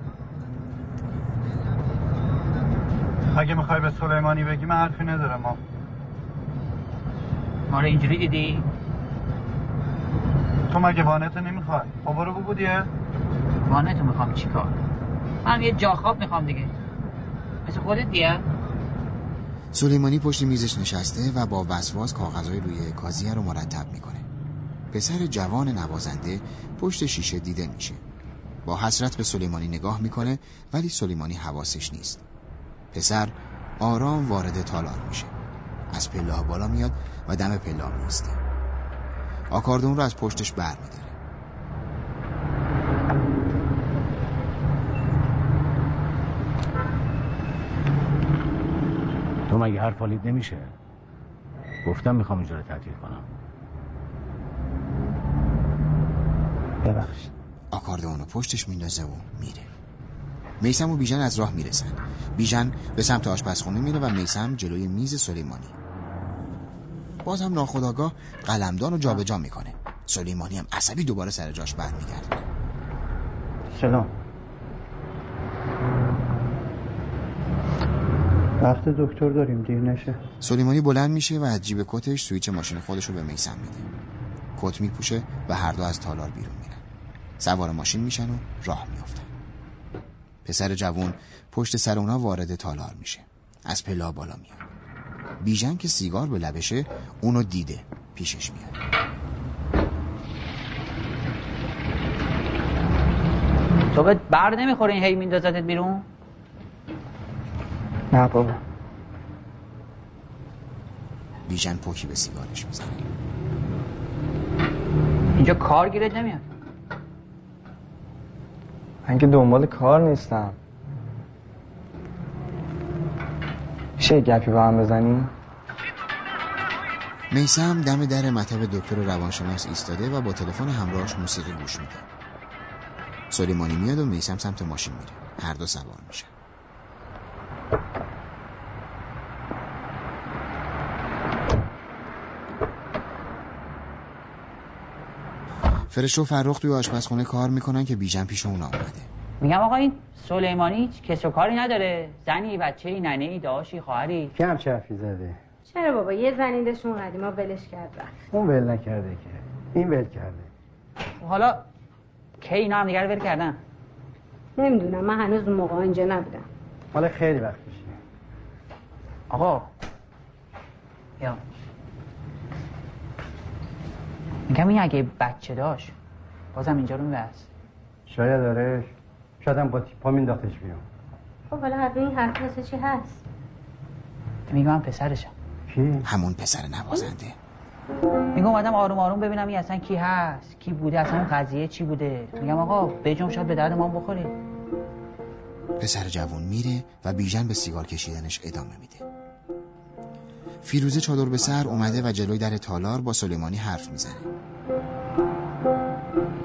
اگه می‌خوای به سلیمانی بگی من حرفی ندارم ما ما رو اینجوری دیدی؟ تو مگه وانتو نمی‌خوای؟ خب برو بگو دیگه. وانه تو می‌خوام چیکار من یه جا خواب می‌خوام دیگه. مثل خودت دیگه. سلیمانی پشت میزش نشسته و با وسواس کاغذهای روی کازیه رو مرتب می‌کنه. پسر جوان نوازنده پشت شیشه دیده میشه. با حسرت به سلیمانی نگاه می‌کنه ولی سلیمانی حواسش نیست. پسر آرام وارد تالار میشه. از پله بالا میاد و دم پله میسته آکاردون رو از پشتش بر میداره. تو مگه حرف حالیت نمیشه؟ گفتم می‌خوام اینجا رو تعطیل کنم. ببخشید. آکاردئون رو پشتش میندازه و میره. میسم و بیژن از راه می‌رسن بیژن به سمت آشپزخونه میره و میسم جلوی میز سلیمانی. باز هم ناخداگاه قلمدان رو جابجا می‌کنه. سلیمانی هم عصبی دوباره سر جاش برمیگرده. سلام. وقت دکتر داریم دیر نشه. سلیمانی بلند میشه و از جیب کتش سویچ ماشین خودش رو به میسم میده. کت میپوشه و هر دو از تالار بیرون میرن. سوار ماشین میشن و راه میافتن. پسر جوون پشت سر اونا وارد تالار میشه. از پلا بالا میاد. بیژن که سیگار به لبشه اونو دیده. پیشش میاد. تو به بر نمی‌خوره این هی میندازتت بیرون؟ نه بابا. بیژن پوکی به سیگارش می‌زنه. اینجا کار گیرت نمیاد. من که دنبال کار نیستم. میشه گپی با هم بزنیم؟ میسم دم در مطب دکتر روانشناس ایستاده و با تلفن همراهش موسیقی گوش میده. سلیمانی میاد و میسم سمت ماشین میره. هر دو سوار میشن فرشته و فرخ توی آشپزخونه کار می‌کنن که بیژن پیش اون آمده میگم آقا این سلیمانی هیچ کس و کاری نداره. زنی بچه ای ننه ای داشی خواهری. چه حرفی زده. چرا بابا؟ یه زنیدشون قدیما ولش کرد رفت. اون ول نکرده که. این ول کرده. حالا کی اینا هم دیگر ول کردن؟ نمی‌دونم. من هنوز اون موقع اینجا نبودم. مال خیلی وقت میشه. آقا یا. میگم این اگه بچه داشت بازم اینجا رو میبست. شاید داره شاید هم با تیپا مینداختش بیرون. خب حالا حرف این حرف واسه چی هست؟ میگم من پسرشم. کی؟ همون پسر نوازنده. میگم اومدم آروم آروم ببینم این اصلا کی هست کی بوده اصلا اون قضیه چی بوده. میگم آقا بجام شاید به درد ما هم بخوره. پسر جوان میره و بیژن به سیگار کشیدنش ادامه میده. فیروزه چادر به سر اومده و جلوی در تالار با سلیمانی حرف می‌زنه.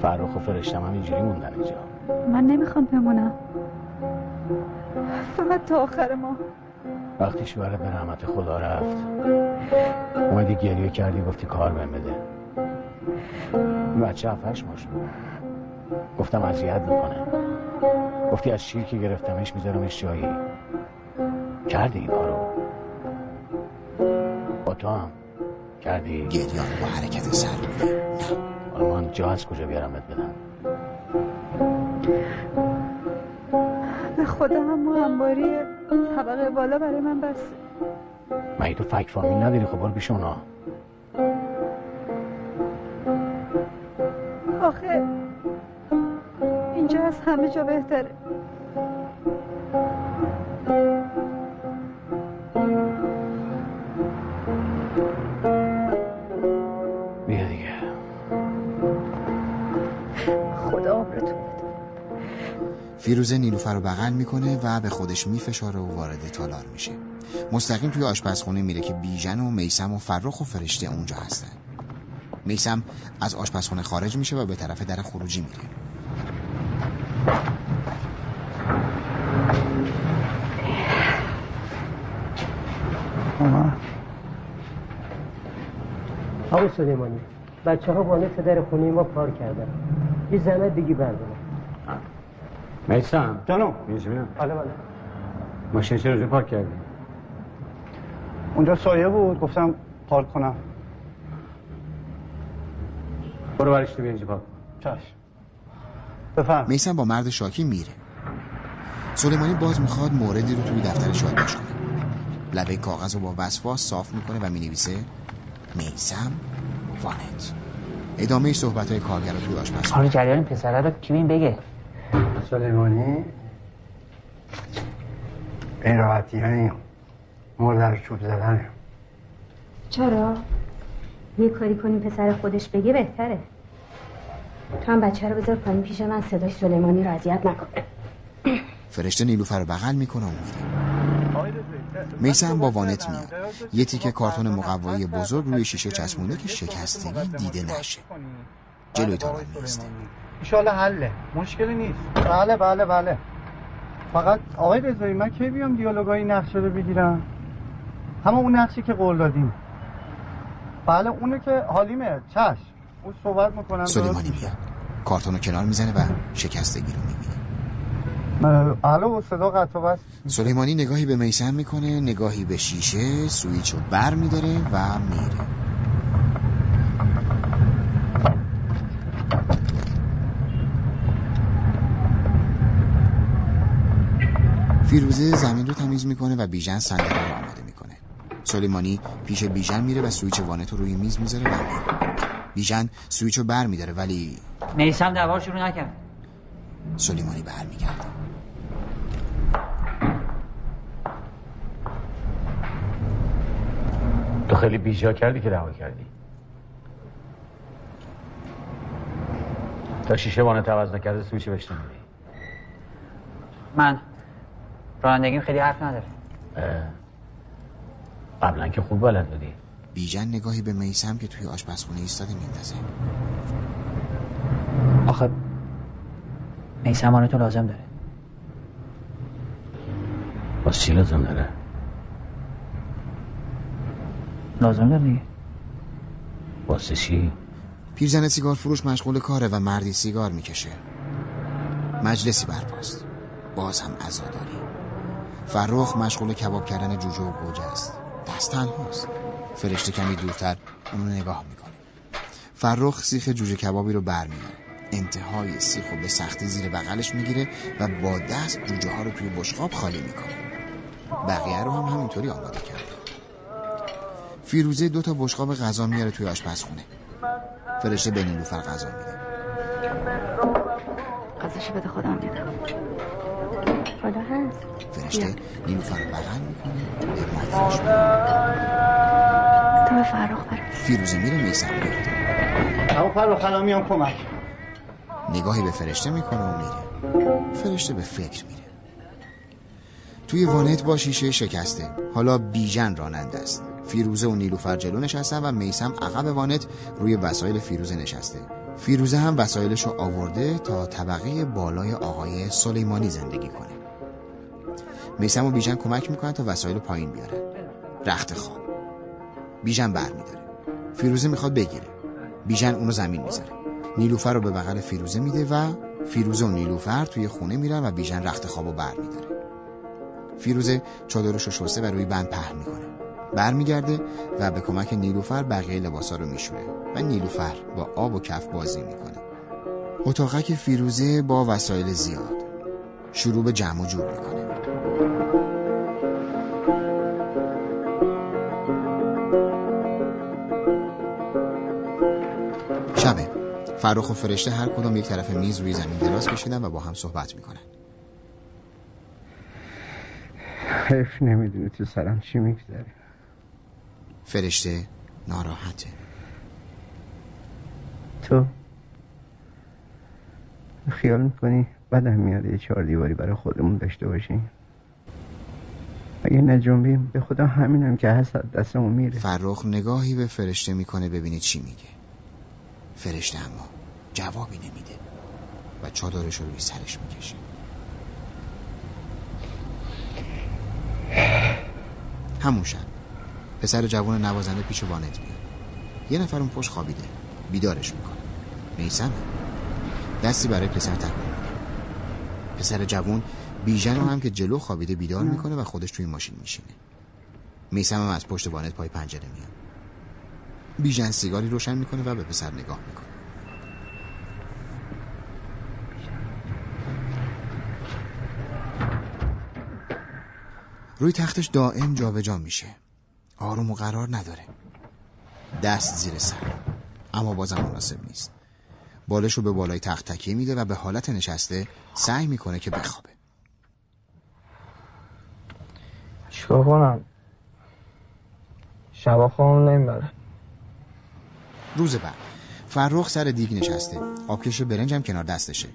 فرخ و فرشتم هم اینجوری موندن اینجا. من نمی‌خوام بمونم. فقط تا آخر ما وقتی شوهرت به رحمت خدا رفت اومدی گریه کردی گفتی کار بهم بده. این بچه هفتش ماش گفتم اذیت می‌کنه. گفتی از شیر که گرفتمش میذارمش جایی. کردی این کارو. تو هم کردی؟ گریان با حرکت سر میگه حالا من جا از کجا بیارمت بدم؟ به خدا هم انباری طبقه بالا برای من بسته. مگه تو فک فامیل نداری؟ خب برو پیش اونا. آخه اینجا از همه جا بهتره. فیروزه نیلوفر رو بغل می‌کنه و به خودش میفشاره و وارد تالار میشه. مستقیم توی آشپزخونه میره که بیژن و میسم و فرخ و فرشته اونجا هستن. میسم از آشپزخونه خارج میشه و به طرف در خروجی میره. آقای سلیمانی بچه ها وانت در خونه ما پار کردن. یه زحمت دیگه بردارن میسم جانم ببینم بله بله ماشین چرا جو پارک کردی اونجا سایه بود گفتم پارک کنم برو برش تو اینجا پاک چشم بفهم میسم با مرد شاکی میره سلیمانی باز می‌خواد موردی رو توی دفتر یادداشت کنه. لبه کاغذ رو با وسواس صاف می‌کنه و می‌نویسه میسم وانت ادامه صحبت های کارگر رو توی آشپزخونه حالا جریان پسره رو کی بگه. سلیمانی. این راحتی های مردر چوب زدنه. چرا؟ یه کاری کنیم پسر خودش بگه بهتره. تو هم بچه رو بذار پایین پیش من صداش سلیمانی رو اذیت نکنه فرشته نیلوفر رو بغل می‌کنه و میره میسم با وانت میاد. یه تیکه کارتون مقوایی بزرگ روی شیشه چسبونده که شکستگی دیده نشه. جلوی تالار میسته ایشالا حله. مشکلی نیست. بله بله بله. فقط آقای رضایی من کی بیام دیالوگای نقشه رو بگیرم؟ همه اون نقشی که قول دادیم. بله اونه که حالیمه. چشم. اون صحبت می‌کنم سلیمانی میاد کارتون رو کنار می‌زنه و شکستگی رو می‌بینه. الو صدا قطع بس سلیمانی نگاهی به میسم می‌کنه نگاهی به شیشه سویچ رو بر میداره و میره. فیروزه زمین رو تمیز می‌کنه و بیژن صندلی رو آماده می‌کنه. سلیمانی پیش بیژن میره و سویچ وانت رو روی میز می‌ذاره و میره بیژن سویچ رو بر میداره ولی میسم دوار شروع نکرد. سلیمانی برمیگرده تو خیلی بیجا کردی که دعوا کردی. تا شیشه وانت عوض نکرده سویچ بهش نمیدی من رانندگیم خیلی حرف نداره. قبلا که خوب بلد بودی. بیژن نگاهی به میسم که توی آشپزخونه ایستاده میندازه. آخه میسم تو لازم داره. باز چی لازم داره؟ لازم داره دیگه. واسه چی؟ پیرزن سیگار فروش مشغول کاره و مردی سیگار می‌کشه. مجلسی برپاست. باز هم عزاداری. فرخ مشغول کباب کردن جوجه و گوجه است. دست تنهاست. فرشته کمی دورتر اونو نگاه می‌کنه. فرخ سیخ جوجه کبابی رو برمیداره. انتهای سیخ رو به سختی زیر بغلش می‌گیره و با دست جوجه ها رو توی بشقاب خالی می‌کنه. بقیه رو هم همینطوری آماده کرده. فیروزه دو تا بشقاب غذا میاره توی آشپزخونه. فرشته به نیلوفر غذا میده. غذاشو بده خودم میدم. هست. فرشته نیلوفر بغل می‌کنه به مادرش تو به فرخ برس فیروزه میره میسم. میاد اما فرخ الان میام کمک. نگاهی به فرشته می‌کنه و میره. فرشته به فکر میره. توی وانت با شیشه شکسته. حالا بیژن راننده است. فیروزه و نیلوفر جلو نشستن و میسم عقب وانت روی وسایل فیروزه نشسته. فیروزه هم وسایلش رو آورده تا طبقه بالای آقای سلیمانی زندگی کنه. میسم و بیژن کمک می‌کنن تا وسایل پایین بیارن رخت خواب. بیژن بر میداره فیروزه می‌خواد بگیره. بیژن اونو زمین می‌ذاره. نیلوفر رو به بغل فیروزه میده و فیروزه و نیلوفر توی خونه میرن و بیژن رخت خوابو بر میداره فیروزه چادرش رو شسته و روی بند پهن می‌کنه. برمیگرده و به کمک نیلوفر بقیه لباسا رو میشوره و نیلوفر با آب و کف بازی می‌کنه. اتاقک فیروزه با وسایل زیاد شروع به جمع و جور می‌کنه. شبه. فرخ و فرشته هر کدوم یک طرف میز روی زمین دراز کشیدن و با هم صحبت می‌کنن. حیف نمی‌دونی تو سرم چی میگذره. فرشته ناراحته. تو خیال می‌کنی بدم میاد یه چهار دیواری برای خودمون داشته باشیم؟ اگه نجنبیم به خدا همینم که هست دستمون میره. فرخ نگاهی به فرشته می‌کنه ببینید چی میگه. فرشته اما جوابی نمیده و چادرش رو روی سرش می‌کشه. همون شب پسر جوان نوازنده پیش وانت میاد. یه نفر اون پشت خوابیده. بیدارش می‌کنه. میسم دستی برای پسر تکون میده. پسر جوان بیژن هم که جلو خوابیده بیدار می‌کنه و خودش توی ماشین میشینه. میسم هم از پشت وانت پای پنجره میاد. بیژن سیگاری روشن می‌کنه و به پسر نگاه می‌کنه. روی تختش دائم جابجا جا میشه. آروم و قرار نداره. دست زیر سر. اما بازم مناسب نیست. بالش رو به بالای تخت تکیه میده و به حالت نشسته سعی می‌کنه که بخوابه. چیکار کنم؟ شبا خوابم نمی‌بره. روز بعد. فرخ سر دیگ نشسته. آبکش برنج هم کنار دستشه.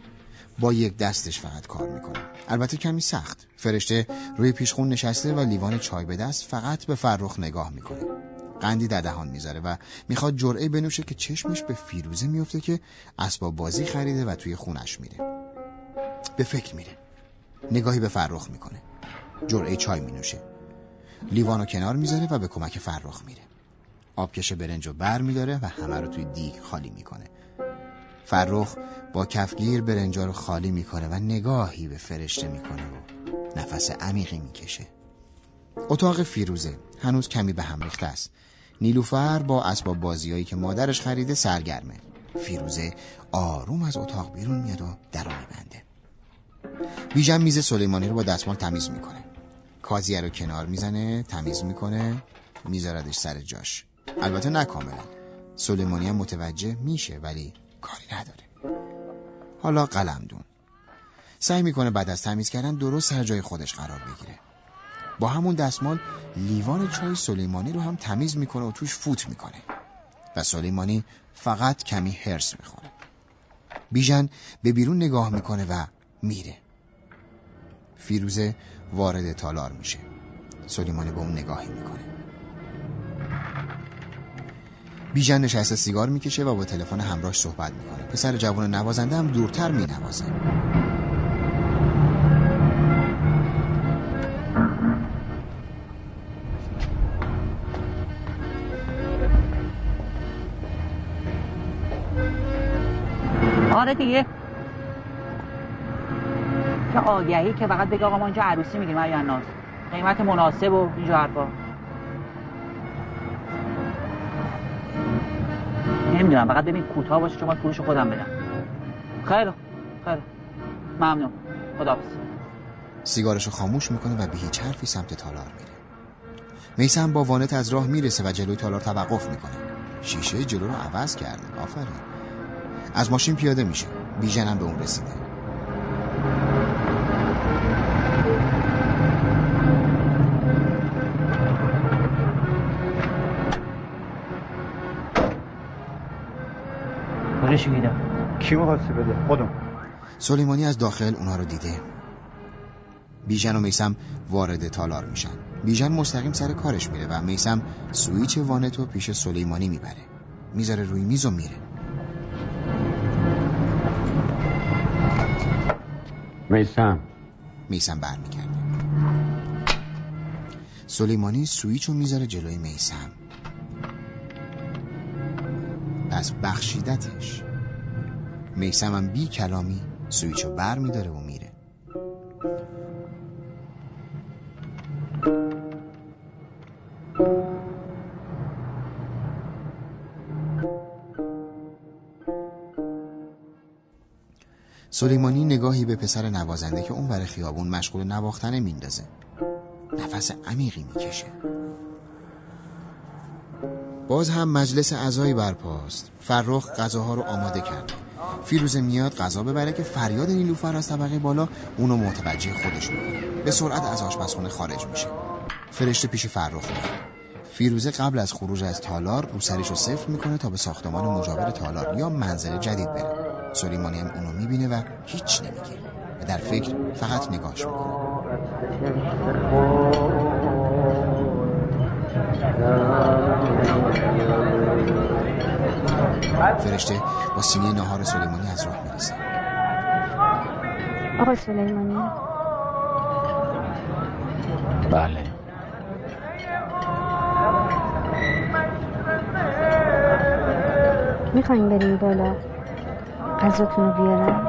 با یک دستش فقط کار می‌کنه. البته کمی سخت. فرشته روی پیشخون نشسته و لیوان چای به دست فقط به فرخ نگاه می‌کنه. قندی در دهان می‌ذاره و می‌خواد جرعه بنوشه که چشمش به فیروزه میفته که اسباب بازی خریده و توی خونش میره. به فکر میره. نگاهی به فرخ می‌کنه. جرعه چای مینوشه. لیوانو کنار می‌ذاره و به کمک فرخ میره. آبکش برنج و بر میداره و همه رو توی دیگ خالی می‌کنه. فرخ با کفگیر برنجا رو خالی می‌کنه و نگاهی به فرشته می‌کنه و نفس عمیقی می‌کشه. اتاق فیروزه هنوز کمی به هم ریخته است. نیلوفر با اسباب بازیایی که مادرش خریده سرگرمه. فیروزه آروم از اتاق بیرون میاد و در رو میبنده. بیژن میز سلیمانی رو با دستمال تمیز می‌کنه. کازیه رو کنار می‌زنه تمیز می‌کنه میذاردش سر جاش. البته نه کاملا. سلیمانی هم متوجه میشه ولی کاری نداره. حالا قلمدون سعی می‌کنه بعد از تمیز کردن درست سر جای خودش قرار بگیره. با همون دستمال لیوان چای سلیمانی رو هم تمیز می‌کنه و توش فوت می‌کنه. و سلیمانی فقط کمی هرس می‌خوره. بیژن به بیرون نگاه می‌کنه و میره. فیروزه وارد تالار میشه. سلیمانی به اون نگاهی می‌کنه. بیژن نشسته سیگار می‌کشه و با تلفن همراهش صحبت می‌کنه. پسر جوان نوازنده هم دورتر مینوازه. آره دیگه. که آگهی که فقط بگه آقا ما اینجا عروسی میگیم های ناز. قیمت مناسب و اینجا حرفا. نمی‌دونم فقط ببین کوتاه باشه چون من فروش خودم بدم. خوب. خیلی ممنون. خداحافظ. سیگارشو خاموش می‌کنه و به هیچ حرفی سمت تالار میره. میسم با وانت از راه می‌رسه و جلوی تالار توقف می‌کنه. شیشه جلو رو عوض کرده. آفرین. از ماشین پیاده میشه. بیژنم به اون رسیده. کجاش میدم. کی می‌خواستی بده؟ خودم. سلیمانی از داخل اونا رو دیده. بیژن و میسم وارد تالار میشن. بیژن مستقیم سر کارش میره و میسم سویچ وانتو پیش سلیمانی می‌بره. می‌ذاره روی میز و میره. میسم. میسم برمیگرده. سلیمانی سویچ رو می‌ذاره جلوی میسم. پس بخشیدتش. میسم هم بی کلامی سویچ رو بر میداره و میره. سلیمانی نگاهی به پسر نوازنده که اون ور خیابون مشغول نواختنه میندازه. نفس عمیقی می‌کشه. باز هم مجلس اعضایی برپاست. فرخ غذاها رو آماده کرد. فیروزه میاد غذا ببره که فریاد نیلوفر از طبقه بالا اونو متوجه خودش می‌کنه. به سرعت از آشپزخونه خارج میشه. فرشته پیش فرخ میاد. فیروزه قبل از خروج از تالار روسریش رو صفر می‌کنه تا به ساختمان مجاور تالار یا منزل جدید بره. سلیمانی هم اونو می‌بینه و هیچ نمیگه. و در فکر فقط نگاهش می‌کنه. فرشته با سینی ناهار سلیمانی از راه می‌رسه آقا سلیمانی. بله. می‌خوایم بریم بالا. غذاتون رو بیارم.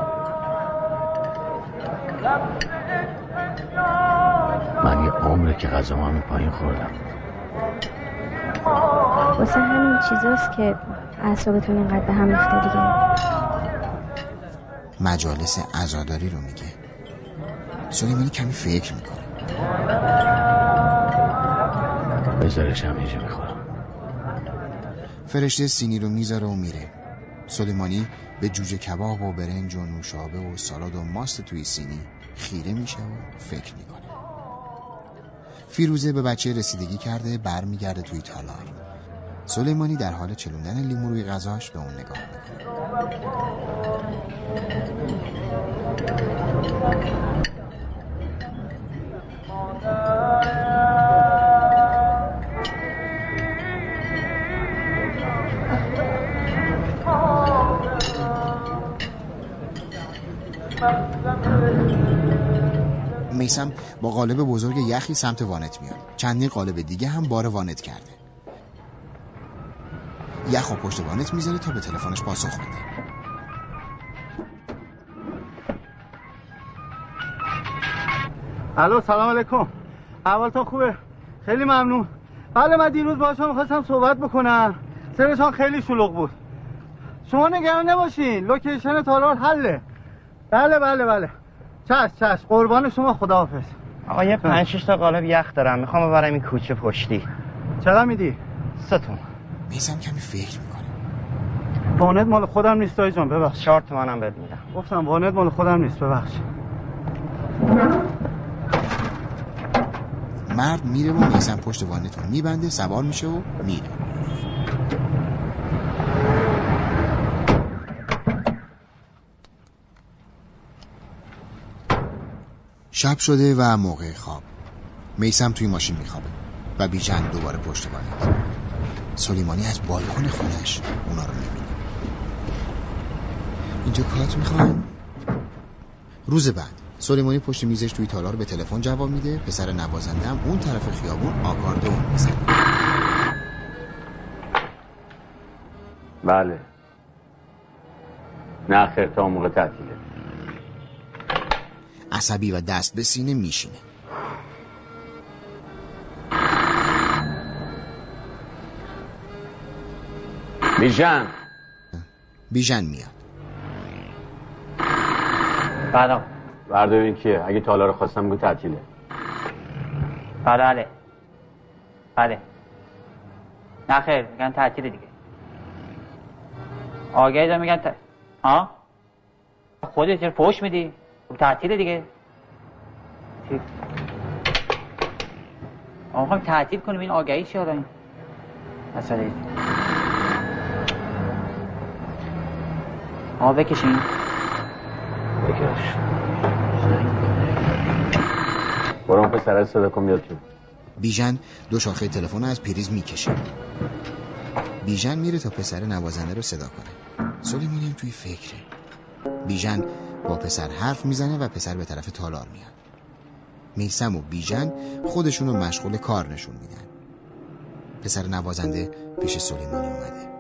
من یه عمره که غذا همین پایین خوردم. واسه همین چیزاست که اعصابتون اینقدر به هم ریخته دیگه. مجالس عزاداری رو میگه. سلیمانی کمی فکر می‌کنه. بذارش هم اینجا می‌خورم فرشته سینی رو می‌ذاره و میره. سلیمانی به جوجه کباب و برنج و نوشابه و سالاد و ماست توی سینی خیره میشه و فکر می‌کنه. فیروزه به بچه رسیدگی کرده برمیگرده توی تالار. سلیمانی در حال چلوندن لیمو روی غذاش به اون نگاه می‌کنه میسم با قالب بزرگ یخی سمت وانت میاد. چندین قالب دیگه هم بار وانت کرده. یخ و پشت وانت می‌ذاره تا به تلفنش پاسخ بده. الو سلام علیکم. اولتون خوبه؟ خیلی ممنون. بله من دیروز باشم می‌خواستم صحبت بکنم. سرشان خیلی شلوغ بود. شما نگران نباشین. لوکیشن تالار حله. بله بله بله. چش چش. قربان شما خداحافظ. آقا یه پنج شش تا قالب یخ دارم. می‌خوام ببرم این کوچه پشتی. چقدر میدی؟ ستون. میسم کمی فکر می‌کنه وانت مال خودم نیست دایی جان ببخش. چهار تومنم بهت میدم. گفتم وانت مال خودم نیست ببخش. مرد میره و میسم پشت وانت رو میبنده سوار میشه و میره. شب شده و موقع خواب. میسم توی ماشین میخوابه و بیژن دوباره پشت وانت. سلیمانی از بالکن خونش اونا رو می‌بینه. اینجا کات می‌خوایم روز بعد سلیمانی پشت میزش توی تالار به تلفن جواب میده پسر نوازنده هم اون طرف خیابون آکاردئون می‌زنه. بله. نه خیر تا موقع تعطیله. عصبی و دست به سینه میشینه. بیژن. بیژن میاد. بله. بردار این کیه؟ اگه تالار رو خواستم بگو تعطیله. بله بله. بله. نه خیر. میگن تعطیل دیگه. آگهی دارم میگن ت... ها؟ خودت چرا فوش میدی؟ خب تعطیل دیگه. آقا می‌خوایم تعطیل کنیم. این آگهی چی حالا این مسئله آقا بکشین. بکش. برو اون پسر از صدا کن بیاد تو. بیژن دو شاخه تلفن از پریز می‌کشه. بیژن میره تا پسر نوازنده رو صدا کنه. سلیمانی هم توی فکره. بیژن با پسر حرف می‌زنه و پسر به طرف تالار میاد. میسم و بیژن خودشون رو مشغول کار نشون میدن. پسر نوازنده پیش سلیمانی اومده.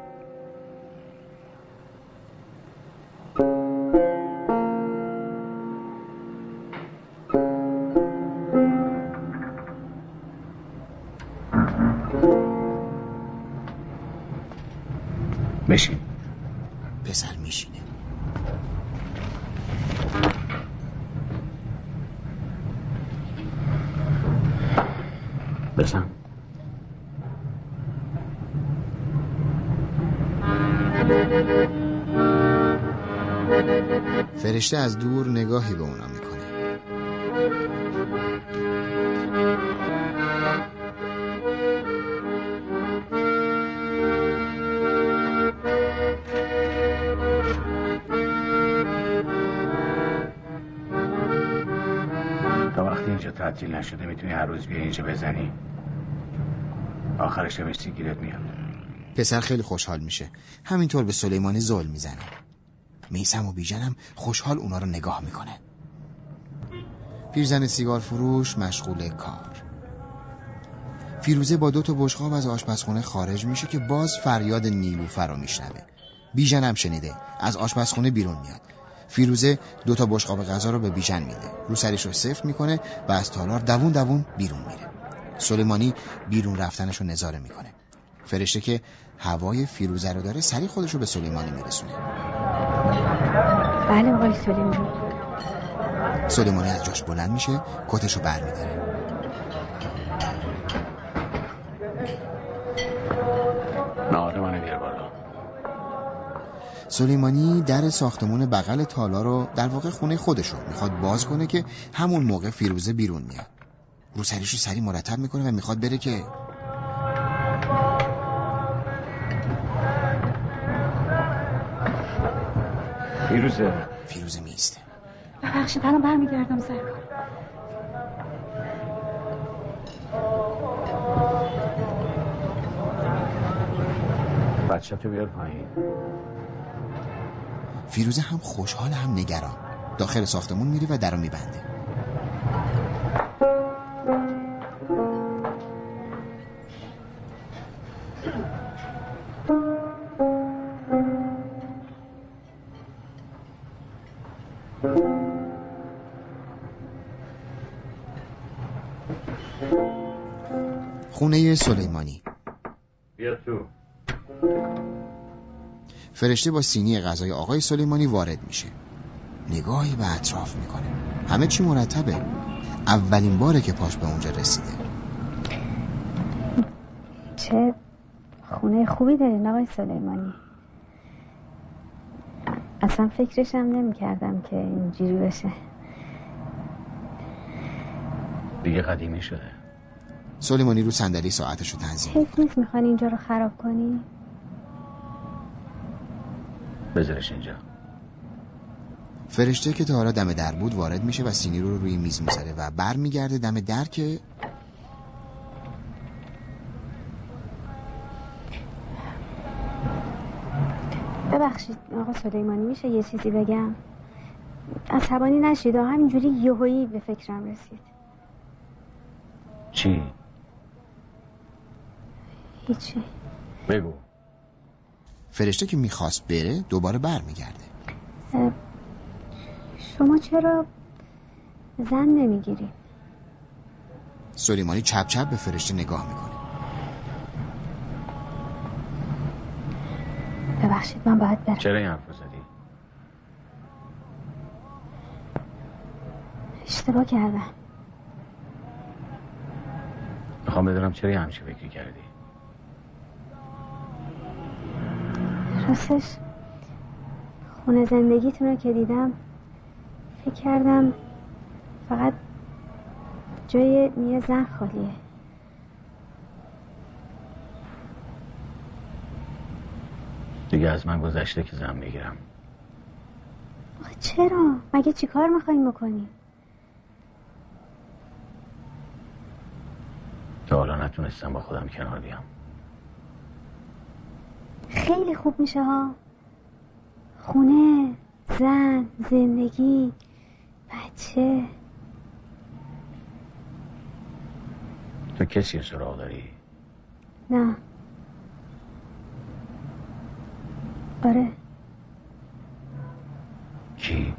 فرشته از دور نگاهی به اونا می‌کنه. تا وقتی اینجا تعطیل نشده می‌تونی هر روز بیا اینجا بزنی. آخرش شبش گیرت میاد. پسر خیلی خوشحال میشه. همینطور به سلیمانی زل می‌زنه. میسم و بیژنم خوشحال اونا رو نگاه می‌کنه. پیرزن سیگار فروش مشغول کار. فیروزه با دو تا بشقاب از آشپزخونه خارج میشه که باز فریاد نیلوفر رو میشنوه. بیژن شنیده از آشپزخونه بیرون میاد. فیروزه دو تا بشقاب غذا رو به بیژن میده. رو سرش رو سفت می‌کنه و از تالار دوون دوون بیرون میره. سلیمانی بیرون رفتنش رو نظاره می‌کنه. فرشته که هوای فیروزه رو داره سریع خودش رو به سلیمانی میرسونه. بله آقای سلیمانی. سلیمانی از جاش بلند میشه کتشو بر میداره بالا. سلیمانی در ساختمون بغل تالا رو در واقع خونه خودش رو می‌خواد باز کنه که همون موقع فیروزه بیرون میاد. روسریشو سری مرتب می‌کنه و می‌خواد بره که فیروزه. فیروزه میسته ببخشید الان برمیگردم سرکار بچه تو بیار پایین. فیروزه هم خوشحال هم نگران. داخل ساختمون میره و در میبنده. خونه سلیمانی. بیا تو. فرشته با سینی غذای آقای سلیمانی وارد میشه. نگاهی به اطراف می‌کنه. همه چی مرتبه. اولین باره که پاش به اونجا رسیده. چه خونه خوبی دارین آقای سلیمانی. اصلا فکرشم نمی کردم که اینجوری بشه. دیگه قدیمی شده. سلیمانی رو صندلی ساعتش رو تنظیم نیست می‌خوان اینجا رو خراب کنی؟ بذارش اینجا. فرشته که تا حالا دم در بود وارد میشه و سینی رو روی میز می‌ذاره و بر میگرده دم در که ببخشید آقا سلیمانی میشه یه چیزی بگم؟ عصبانی نشید آه، همینجوری یهویی به فکرم رسید. چی؟ هیچی. بگو. فرشته که می‌خواست بره دوباره بر میگرده شما چرا زن نمی‌گیری؟ سلیمانی چپ چپ به فرشته نگاه می‌کنه. ببخشید من باید برم. چرا این حرف زدی؟ اشتباه کردم. می‌خوام بدونم چرا یه همچین فکری کردی. راستش خونه زندگیتون رو که دیدم فکر کردم فقط جای یه زن خالیه دیگه از من گذشته که زن می‌گیرم آخه چرا؟ مگه چی کار می‌خوایم بکنیم؟ تا حالا نتونستم با خودم کنار بیام خیلی خوب میشه ها. خونه زن زندگی بچه. تو کسی سراغ داری؟ نه. آره. کی؟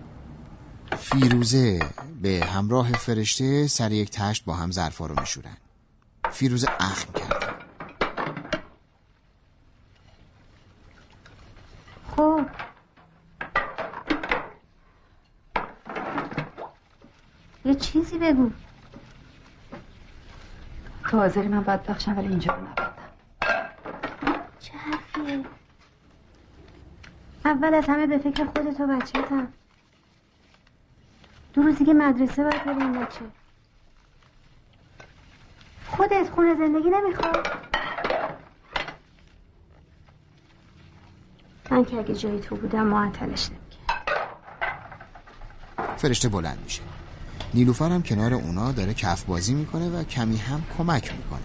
فیروزه به همراه فرشته سر یک تشت با هم ظرفا رو میشورن. فیروزه اخم کرده خب یه چیزی بگو. تو حاضری من باید بخشم ولی اینجا رو نبندم. چه حرفیه اول از همه به فکر خودت و بچه‌تم. دو روزی که مدرسه باید بری این بچه. خودت خونه زندگی نمی‌خواد من که اگه جای تو بودم معطلش نمی‌کرد فرشته بلند میشه. نیلوفر هم کنار اونا داره کف بازی می‌کنه و کمی هم کمک می‌کنه.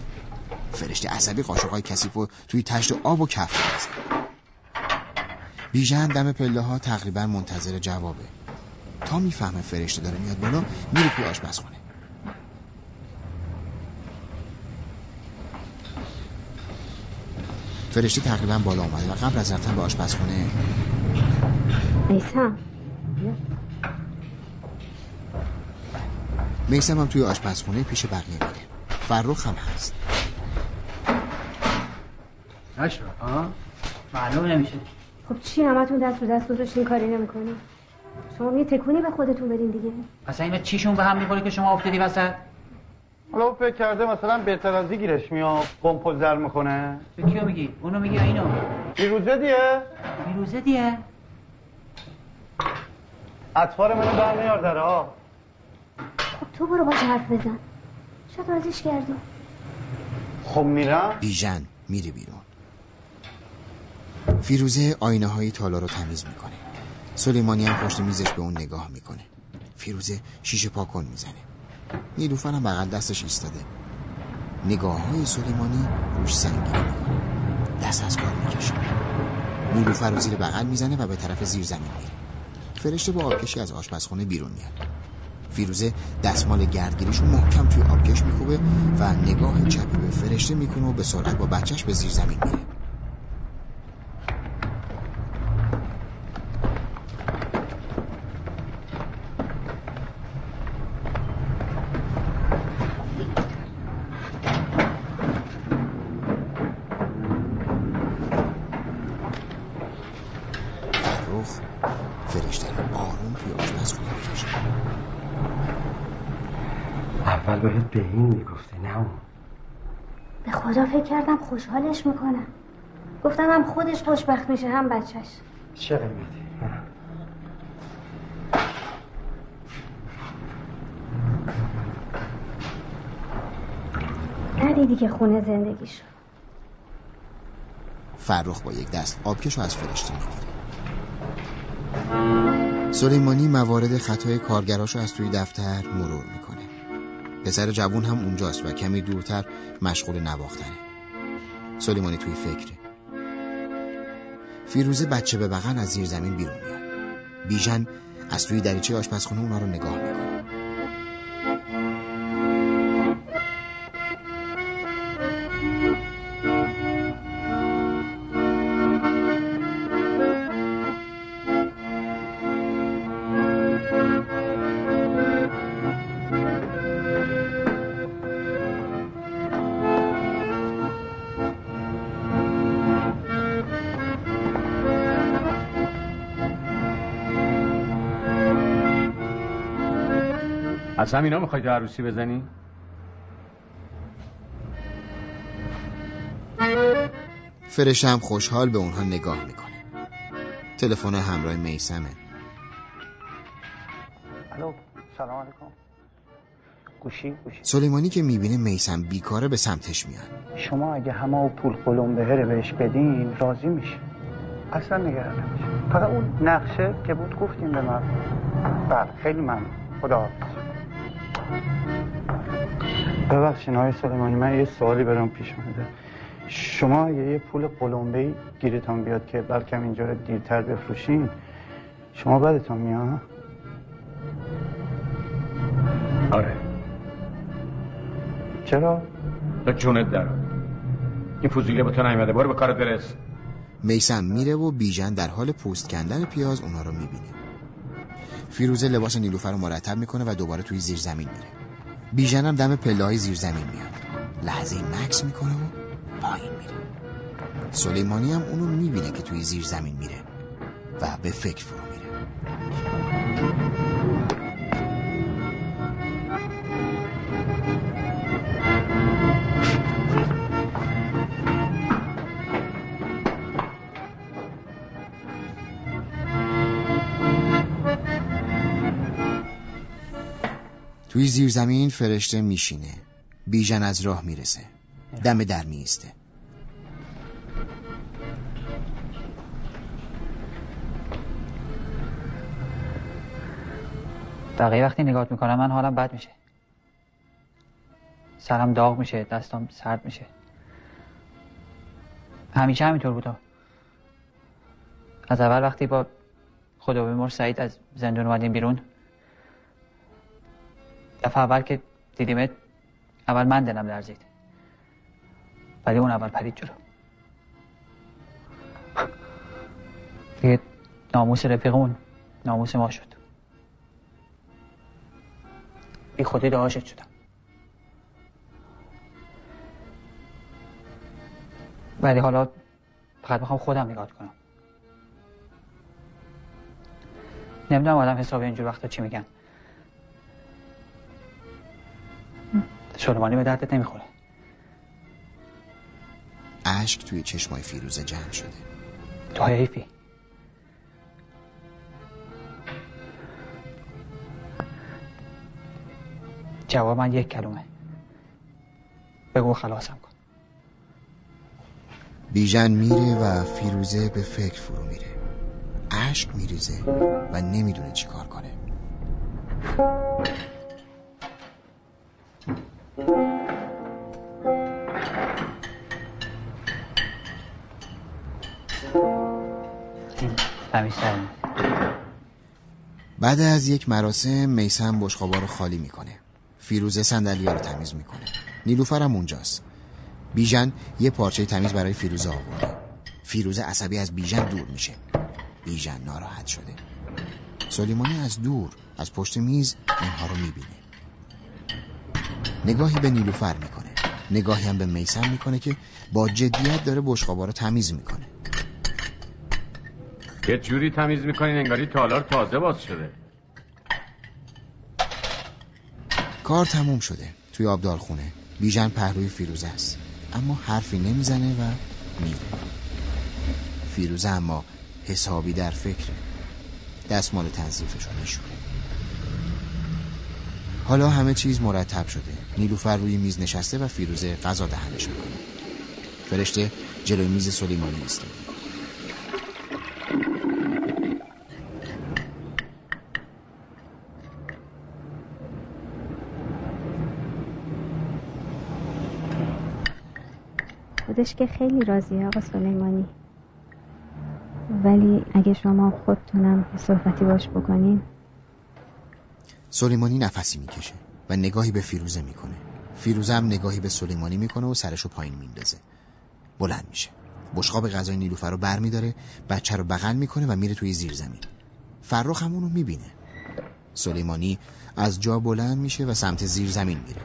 فرشته عصبی قاشقای کثیف و توی تشت آب و کف می‌زنه بیژن دم پله ها تقریبا منتظر جوابه. تا می‌فهمه فرشته داره میاد بالا میره توی آشپزخونه. فرشته تقریبا بالا اومده و قبل از رفتن به آشپزخونه میسم میسم هم توی آشپزخونه پیش بقیه میره. فرخ هم هست. نشد ها معلوم نمیشه. خب چی همتون دست رو دست گذاشتین کاری نمی‌کنی؟ شما یه تکونی به خودتون بدین دیگه. اصلا این چیشون به هم می‌خوره که شما افتادی وسط؟ حالا او فکر کرده مثلا بهتر از این گیرش میاد قمپل زر می‌کنه به کیو میگی؟ اونو میگی یا اینو؟ فیروزه دیه فیروزه دیه اطفال منو در میار داره ها تو برو باش حرف بزن. شاید رازیش کردی خب میرم؟ بیژن میره بیرون. فیروزه آینه های تالا رو تمیز می‌کنه. سلیمانی هم پشت میزش به اون نگاه می‌کنه. فیروزه شیشه پاکن می‌زنه. نیلوفر هم بغل دستش ایستاده. نگاه های سلیمانی روش سنگینی می‌کنه. دست از کار می‌کشه. نیلوفر رو زیر بغل می‌زنه و به طرف زیر زمین میره. فرشته با آبکشی از آشپزخونه بیرون میاد. فیروزه دستمال گردگیریشو محکم توی آبکش میکوبه و نگاه چپی به فرشته می‌کنه و به سرعت با بچهش به زیر زمین میره فرخ فرشته رو آروم توی آشپزخونه می‌کشه اول بهت به این می‌گفته نه. اون به خدا فکر کردم خوشحالش می‌کنم. گفتم هم خودش خوشبخت میشه هم بچهش. چه قیمتی؟ ندیدی که خونه زندگی شد. فرخ با یک دست آبکش رو از فرشته می‌گیره سلیمانی موارد خطای کارگراش رو از توی دفتر مرور می‌کنه. پسر جوون هم اونجاست و کمی دورتر مشغول نواختنه. سلیمانی توی فکره. فیروزه بچه به بغل از زیر زمین بیرون میاد. بیژن از توی دریچه آشپزخونه اونا رو نگاه می‌کنه. از همینا می‌خوای تو عروسی بزنی؟ فرشته هم خوشحال به اونها نگاه می‌کنه. تلفن همراه میسمه الو سلام علیکم. گوشی گوشی. سلیمانی که می‌بینه میسم بیکاره به سمتش میاد. شما اگه همه و پول قلمبهره بهش بدین راضی میشه اصلا نگران نمیشه فقط اون نقشه که بود گفتیم به من. بله خیلی ممنون. خدا حافظ ببخشین های سلیمانی من یه سوالی برام پیش اومده. شما اگه یه پول قلمبه گیرتان بیاد که بلکم اینجا رو دیرتر بفروشین شما بدتون میاد؟ آره. چرا؟ به جونت در این فوزیله به تو نیومده برو به کارت برس. میسم میره و بیژن در حال پوست کندن پیاز اونا رو می‌بینه. فیروزه لباس نیلوفر رو مرتب می‌کنه و دوباره توی زیر زمین میره. بیژن هم دم پله های زیر زمین میاد. لحظه مکس می‌کنه و پایین میره. سلیمانی هم اونو می‌بینه که توی زیر زمین میره و به فکر فرو میره. توی زیر زمین فرشته میشینه. بیژن از راه می‌رسه. دم در میسته بقیه وقتی نگاه می‌کنم من حالم بد میشه. سرم داغ میشه دستام سرد میشه. همیشه همینطور بودا. از اول وقتی با خدا بیمار سعید از زندان اومدیم بیرون. دفعه اول که دیدیمت اول من دلم لرزید. ولی اون اول پرید جلو. دیگه ناموس رفیقون ناموس ما شد. بی خودی دعاشت شدم. ولی حالا فقط می‌خوام خودم نگاه کنم. نمی‌دونم آدم حساب اینجور وقتا چی میگن. شرمانی به دردت نمی‌خوره. عشق توی چشمای فیروزه جمع شده. تو حیفی. جواب من یک کلمه. بگو خلاصم کن. بیژن میره و فیروزه به فکر فرو میره. عشق میریزه و نمی‌دونه چی کار کنه. بعد از یک مراسم میسم بشقابا رو خالی می‌کنه. فیروزه صندلی‌ها رو تمیز می‌کنه. نیلوفر هم اونجاست. بیژن یه پارچه تمیز برای فیروزه آورده. فیروزه عصبی از بیژن دور میشه. بیژن ناراحت شده. سلیمانی از دور از پشت میز اونها رو می‌بینه. نگاهی به نیلوفر می‌کنه. نگاهی هم به میسم می‌کنه که با جدیت داره بشقابا رو تمیز می‌کنه. یه جوری تمیز می‌کنین انگاری تالار تازه باز شده. کار تموم شده توی آبدارخونه. بیژن پهلوی فیروزه است. اما حرفی نمی‌زنه و میره. فیروزه اما حسابی در فکره. دستمال تنظیفش رو میشونه حالا همه چیز مرتب شده. نیلوفر روی میز نشسته و فیروزه غذا دهنش می‌کنه. فرشته جلوی میز سلیمانی ایستاده. خودش که خیلی راضیه آقا سلیمانی. ولی اگه شما خودتونم صحبتی باش بکنین. سلیمانی نفسی می‌کشه. و نگاهی به فیروزه می‌کنه. فیروزه هم نگاهی به سلیمانی می‌کنه و سرشو پایین میندازه. بلند میشه. بشقاب غذای نیلوفر رو برمیداره بچه رو بغل می‌کنه و میره توی زیر زمین. فرخ هم اونو می‌بینه. سلیمانی از جا بلند میشه و سمت زیر زمین میره.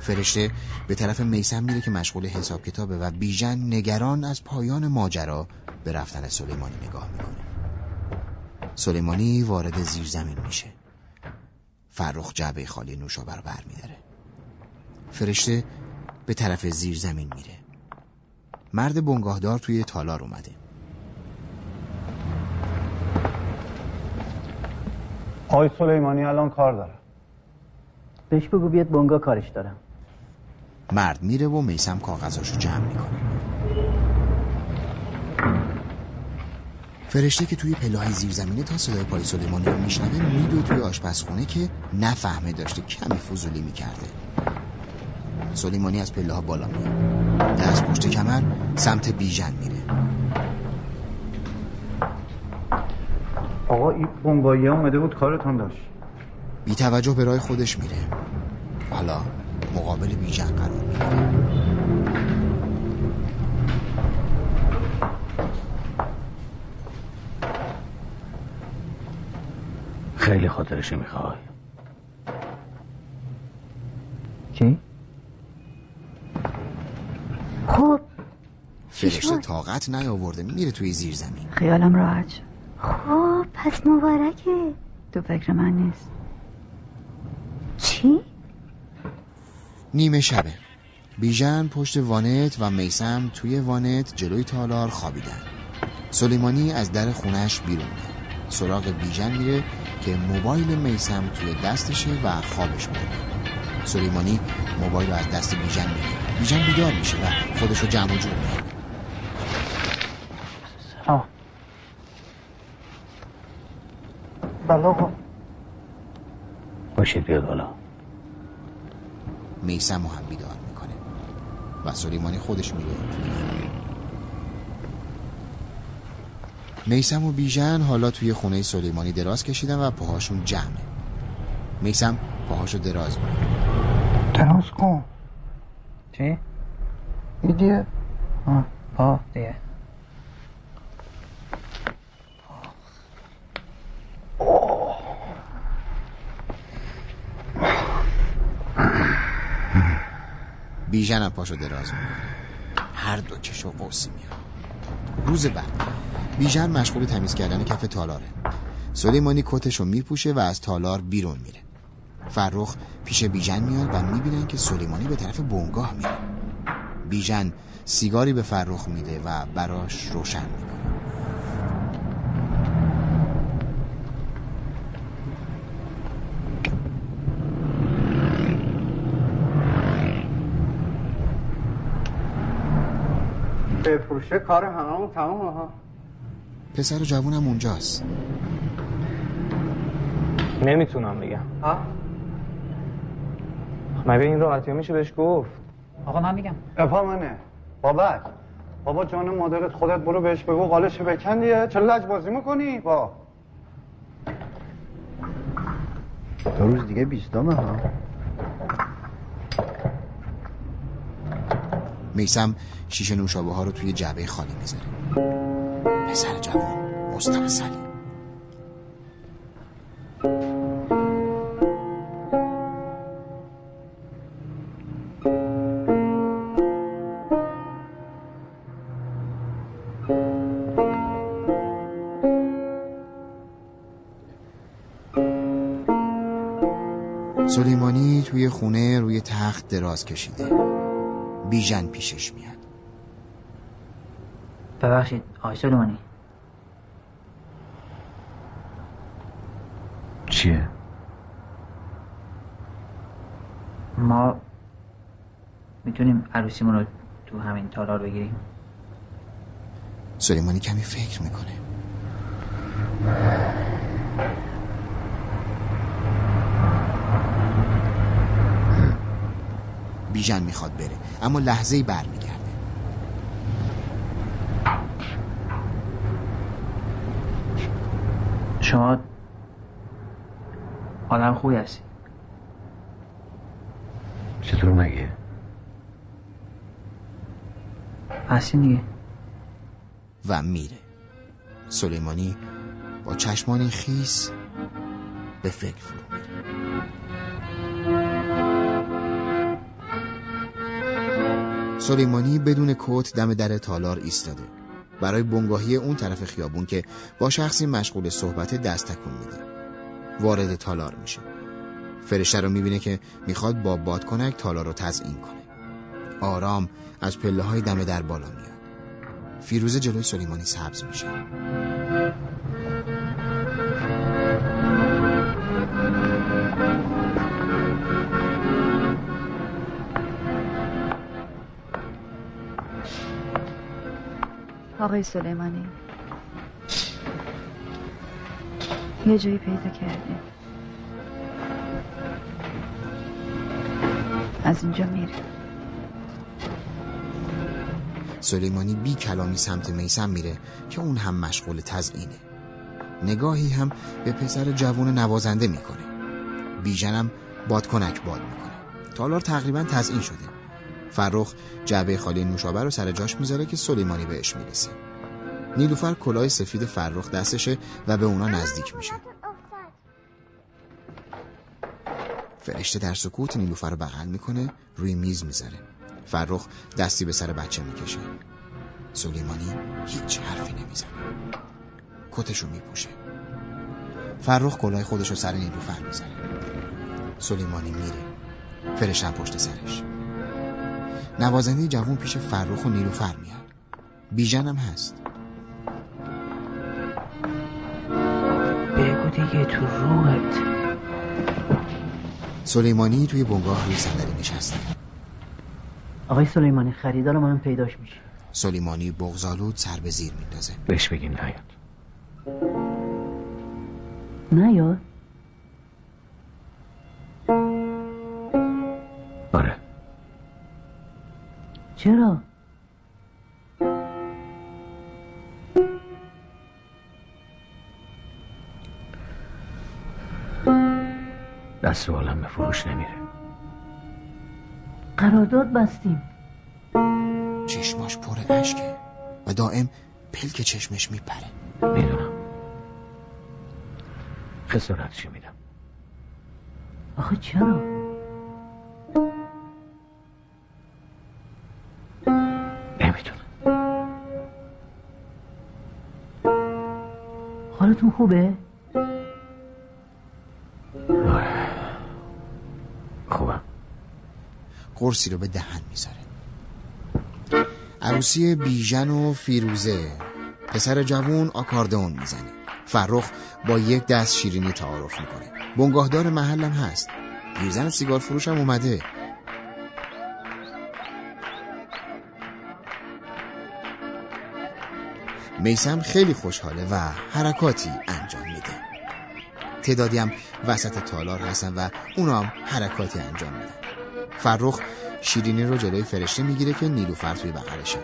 فرشته به طرف میسم میره که مشغول حساب کتابه و بیژن نگران از پایان ماجرا به رفتن سلیمانی نگاه می‌کنه. سلیمانی وارد زیر زمین میشه. فرخ جعبه خالی نوشابه رو برمیداره فرشته به طرف زیر زمین میره. مرد بنگاهدار توی تالار اومده. آقای سلیمانی الان کار داره. بهش بگو بیاد بنگاه کارش دارم. مرد میره و میسم کاغذاشو جمع می‌کنه. فرشته که توی پلاهای زیرزمینه تا صدای پای سلیمانی رو میشنوه میدو توی آشپزخونه که نفهمه داشته کمی فضولی می‌کرده. سلیمانی از پله ها بالا میاد دست پشت کمر سمت بیژن میره. آقا این بنگاهی اومده بود کارتون داشت. بی توجه به راه خودش میره. حالا مقابل بیژن قرار می‌گیره. خیلی خاطرش می‌خوای. چی؟ خب. فرشته طاقت نیاورده میره توی زیر زمین. خیالم راحت شد. خب پس مبارکه. تو فکر من نیست. چی؟ نیمه شبه. بیژن پشت وانت و میسم توی وانت جلوی تالار خوابیدن. سلیمانی از در خونش بیرون میاد سراغ بیژن میره که موبایل میسم توی دستشه و خوابش برده سلیمانی موبایل رو از دست بیژن می‌گیره. بیژن بیدار میشه و خودش رو جمع و جور می‌کنه. بله آقا. باشید بیاد بالا. میسم رو هم بیدار می‌کنه و سلیمانی خودش میره. توی خونه میسم و بیژن حالا توی خونه سلیمانی دراز کشیدن و پاهاشون جمعه. میسم پاهاشو دراز می‌کنه دراز کن. چی؟ ایدیه آه پا دیگه. بیژن هم پاشو دراز می‌کنه. هر دو کش و قوسی میاد روز بعد. بیژن مشغول تمیز کردن کف تالاره. سلیمانی کتش رو میپوشه و از تالار بیرون میره. فرخ پیش بیژن میاد و می‌بینن که سلیمانی به طرف بونگاه میره. بیژن سیگاری به فرخ میده و براش روشن می‌کنه. به فروشه کار هممون تمام ها. پسر جوونم اونجاست. نمی‌تونم بگم. ها؟ مگه این راحتی میشه بهش گفت؟ آقا من میگم. افا منه. بابک بابا جان مادرت خودت برو بهش بگو قالش بکن دیگه چرا لج بازی می‌کنی؟ با. دو روز دیگه بیستامه ها. میسم شیشه نوشابه ها رو توی جعبه خالی می‌ذاره. پسر جوان مسترسلی سلیمانی توی خونه روی تخت دراز کشیده. بیژن پیشش میاد. ببخشید آقای سلیمانی. چیه؟ ما می‌تونیم عروسیمون رو تو همین تالار بگیریم؟ سلیمانی کمی فکر می‌کنه. بیژن می‌خواد بره اما لحظه ای برمیگرده. شما آدم خوبی هستی. چطور مگه؟ هستی دیگه. و میره. سلیمانی با چشمانی خیس به فکر فرو میره. سلیمانی بدون کت دم در تالار ایستاده. برای بنگاهی اون طرف خیابون که با شخصی مشغول صحبت دست تکون میده. وارد تالار میشه. فرشته رو می‌بینه که می‌خواد با بادکنک تالار رو تزئین کنه. آرام از پله های دم در بالا میاد. فیروزه جلوی سلیمانی سبز میشه. آقای سلیمانی. یه جایی پیدا کردیم. از اینجا میره سلیمانی بی کلامی سمت میسم میره که اون هم مشغول تزئینه. نگاهی هم به پسر جوون نوازنده می‌کنه. بیژنم بادکنک باد می‌کنه. تالار تقریبا تزئین شده. فرخ جعبه خالی نوشابه رو سر جاش می‌ذاره که سلیمانی بهش می‌رسه. نیلوفر کلاه سفید فرخ دستشه و به اونا نزدیک میشه. فرشته در سکوت نیلوفر رو بغل می‌کنه روی میز می‌ذاره. فرخ دستی به سر بچه می‌کشه. سلیمانی هیچ حرفی نمی‌زنه. کتشو میپوشه. فرخ کلاه خودش رو سر نیلوفر می‌ذاره. سلیمانی میره. فرشتن پشت سرش. نوازنده جوون پیش فرخ و نیلوفر میاد. بیژن هم هست. بگو دیگه تو روحت. سلیمانی توی بنگاه روی صندلی نشسته. آقای سلیمانی خریدار من پیداش میشه. سلیمانی بغزالود سر به زیر میندازه. بهش بگین نیاد. نه چرا؟ دست و عالم به فروش نمیره. قرارداد بستیم. چشماش پر اشکه. و دائم پلک چشمش میپره. می‌دونم. خسارتشی میدم؟ آخه چرا؟ خوبه؟ خوبم. قرصی رو به دهن می‌ذاره. عروسی بیژن و فیروزه. پسر جوون آکاردئون می‌زنه. فرخ با یک دست شیرینی تعارف می‌کنه. بنگاهدار محلم هست. پیرزن سیگار فروشم اومده. میسم خیلی خوشحاله و حرکاتی انجام میده. تعدادی هم وسط تالار هستن و اونا هم حرکاتی انجام میدن. فرخ شیرینی رو جلوی فرشته می‌گیره که نیلوفر توی بغلشه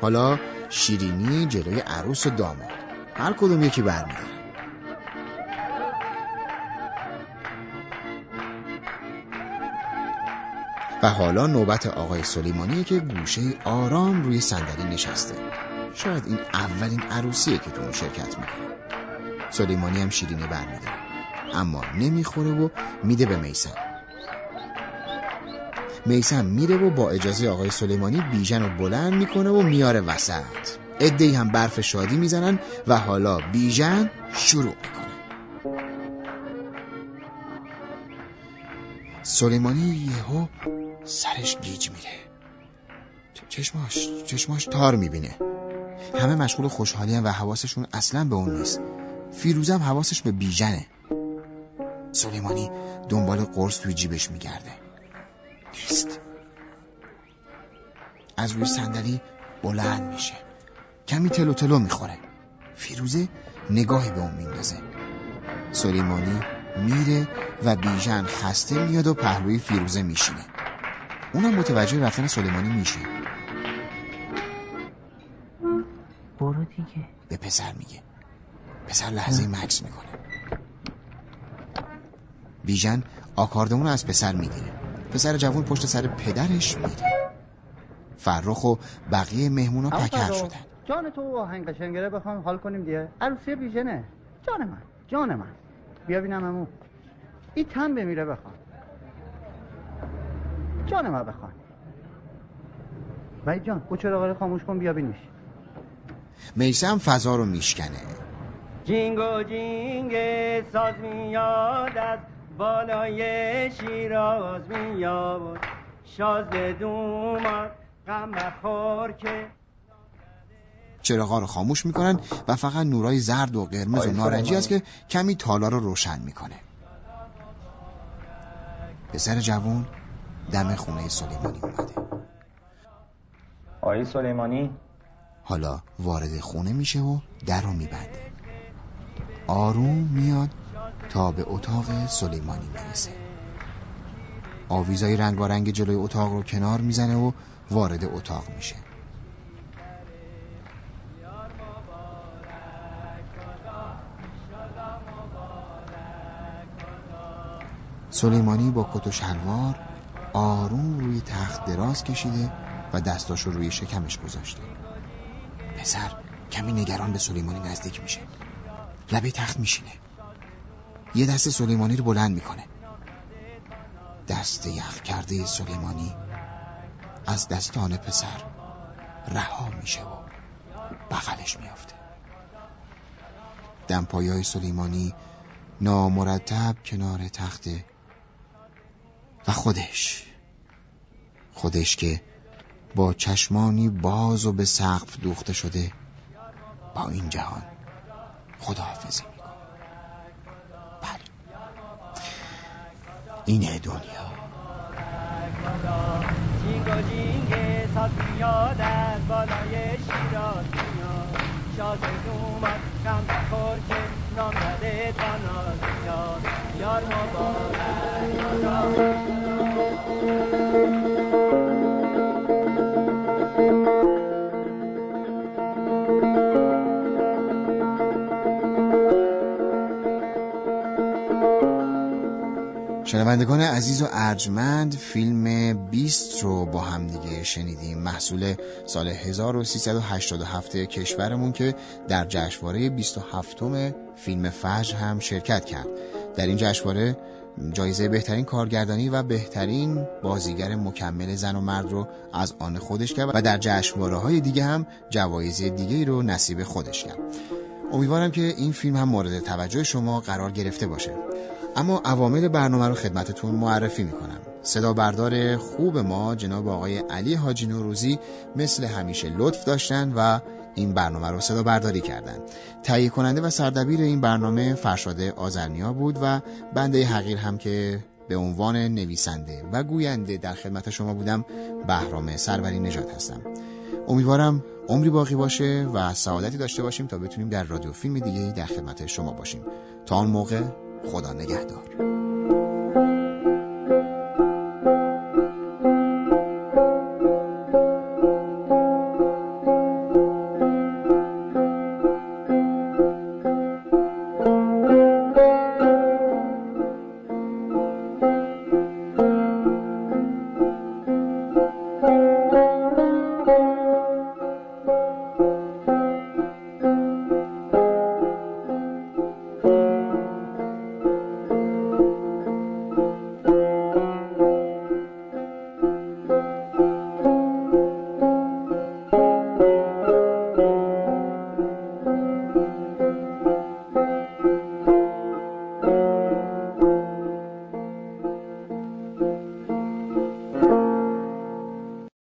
حالا شیرینی جلوی عروس و داماد. هر کدوم یکی برمیدارن و حالا نوبت آقای سلیمانیه که گوشه آرام روی صندلی نشسته. شاید این اولین عروسیه که تو اون شرکت می‌کنه. سلیمانی هم شیرینی برمیداره. اما نمی‌خوره و میده به میسم. میسم میره و با اجازه آقای سلیمانی بیژن رو بلند می‌کنه و میاره وسط. ادهی هم برف شادی می‌زنن و حالا بیژن شروع می‌کنه. سلیمانی یهو سرش گیج میره. چشماش چشماش تار می‌بینه. همه مشغول خوشحالی و حواسشون اصلا به اون نیست. فیروزم حواسش به بیژنه. سلیمانی دنبال قرص توی جیبش میگرده. نیست. از روی صندلی بلند میشه. کمی تلو تلو می‌خوره. فیروزه نگاهی به اون میندازه. سلیمانی میره و بیژن خسته میاد و پهلوی فیروزه میشینه. اونم متوجه رفتن سلیمانی میشه. دیگه به پسر میگه. پسر لحظه مکس می‌کنه. بیژن آکاردمون از پسر می‌گیره. پسر جوون پشت سر پدرش میره فرخ و بقیه مهمونا پکر شدن. جان تو آهنگ قشنگره بخوام حال کنیم دیگه. عروسی بیژنه جان من جان من. بیا بینم امو. این تن بمیره بخوام جان من بخوام وای جان او چرا خاموش کن بیا بینیش. میسم فضا رو میشکنه. جینگ و جینگ ساز میاد از بالای شیراز میاد شاز دوماد غم مخور که چراغا رو خاموش می‌کنن و فقط نورای زرد و قرمز و نارنجی است که کمی تالا رو روشن می‌کنه. پسر جوون دم خونه سلیمانی اومده. آقای سلیمانی؟ حالا وارد خونه میشه و در رو میبنده. آروم میاد تا به اتاق سلیمانی می‌رسه آویزای رنگ جلوی اتاق رو کنار می‌زنه و وارد اتاق میشه. سلیمانی با کت و شلوار آروم روی تخت دراز کشیده و دستاش رو روی شکمش گذاشته. پسر کمی نگران به سلیمانی نزدیک میشه. لبه تخت میشینه. یه دست سلیمانی رو بلند می‌کنه. دست یخ کرده سلیمانی از دستان پسر رها میشه و بغلش میافته. دمپایای سلیمانی نامرتب کنار تخته و خودش خودش که با چشمانی باز و به سقف دوخته شده با این جهان. خداحافظی میکن بله. اینه دنیا. جینگ و جینگ بالای که شنوندگان عزیز و ارجمند فیلم بیست رو با هم دیگه شنیدیم. محصول سال 1387 کشورمون که در جشنواره 27 فیلم فجر هم شرکت کرد. در این جشنواره جایزه بهترین کارگردانی و بهترین بازیگر مکمل زن و مرد رو از آن خودش کرد و در جشنواره های دیگه هم جوایز دیگه رو نصیب خودش کرد. امیدوارم که این فیلم هم مورد توجه شما قرار گرفته باشه. اما عوامل برنامه رو خدمتتون معرفی می‌کنم. صدا بردار خوب ما جناب آقای علی حاجی نوروزی مثل همیشه لطف داشتن و این برنامه رو صدا برداری کردن. تهیه کننده و سردبیر این برنامه فرشاده آزرنیا بود و بنده حقیر هم که به عنوان نویسنده و گوینده در خدمت شما بودم بهرام سروری نجات هستم. امیدوارم عمری باقی باشه و سعادتی داشته باشیم تا بتونیم در رادیو فیلم دیگه در خدمت شما باشیم. تا آن موقع خدا نگهدار.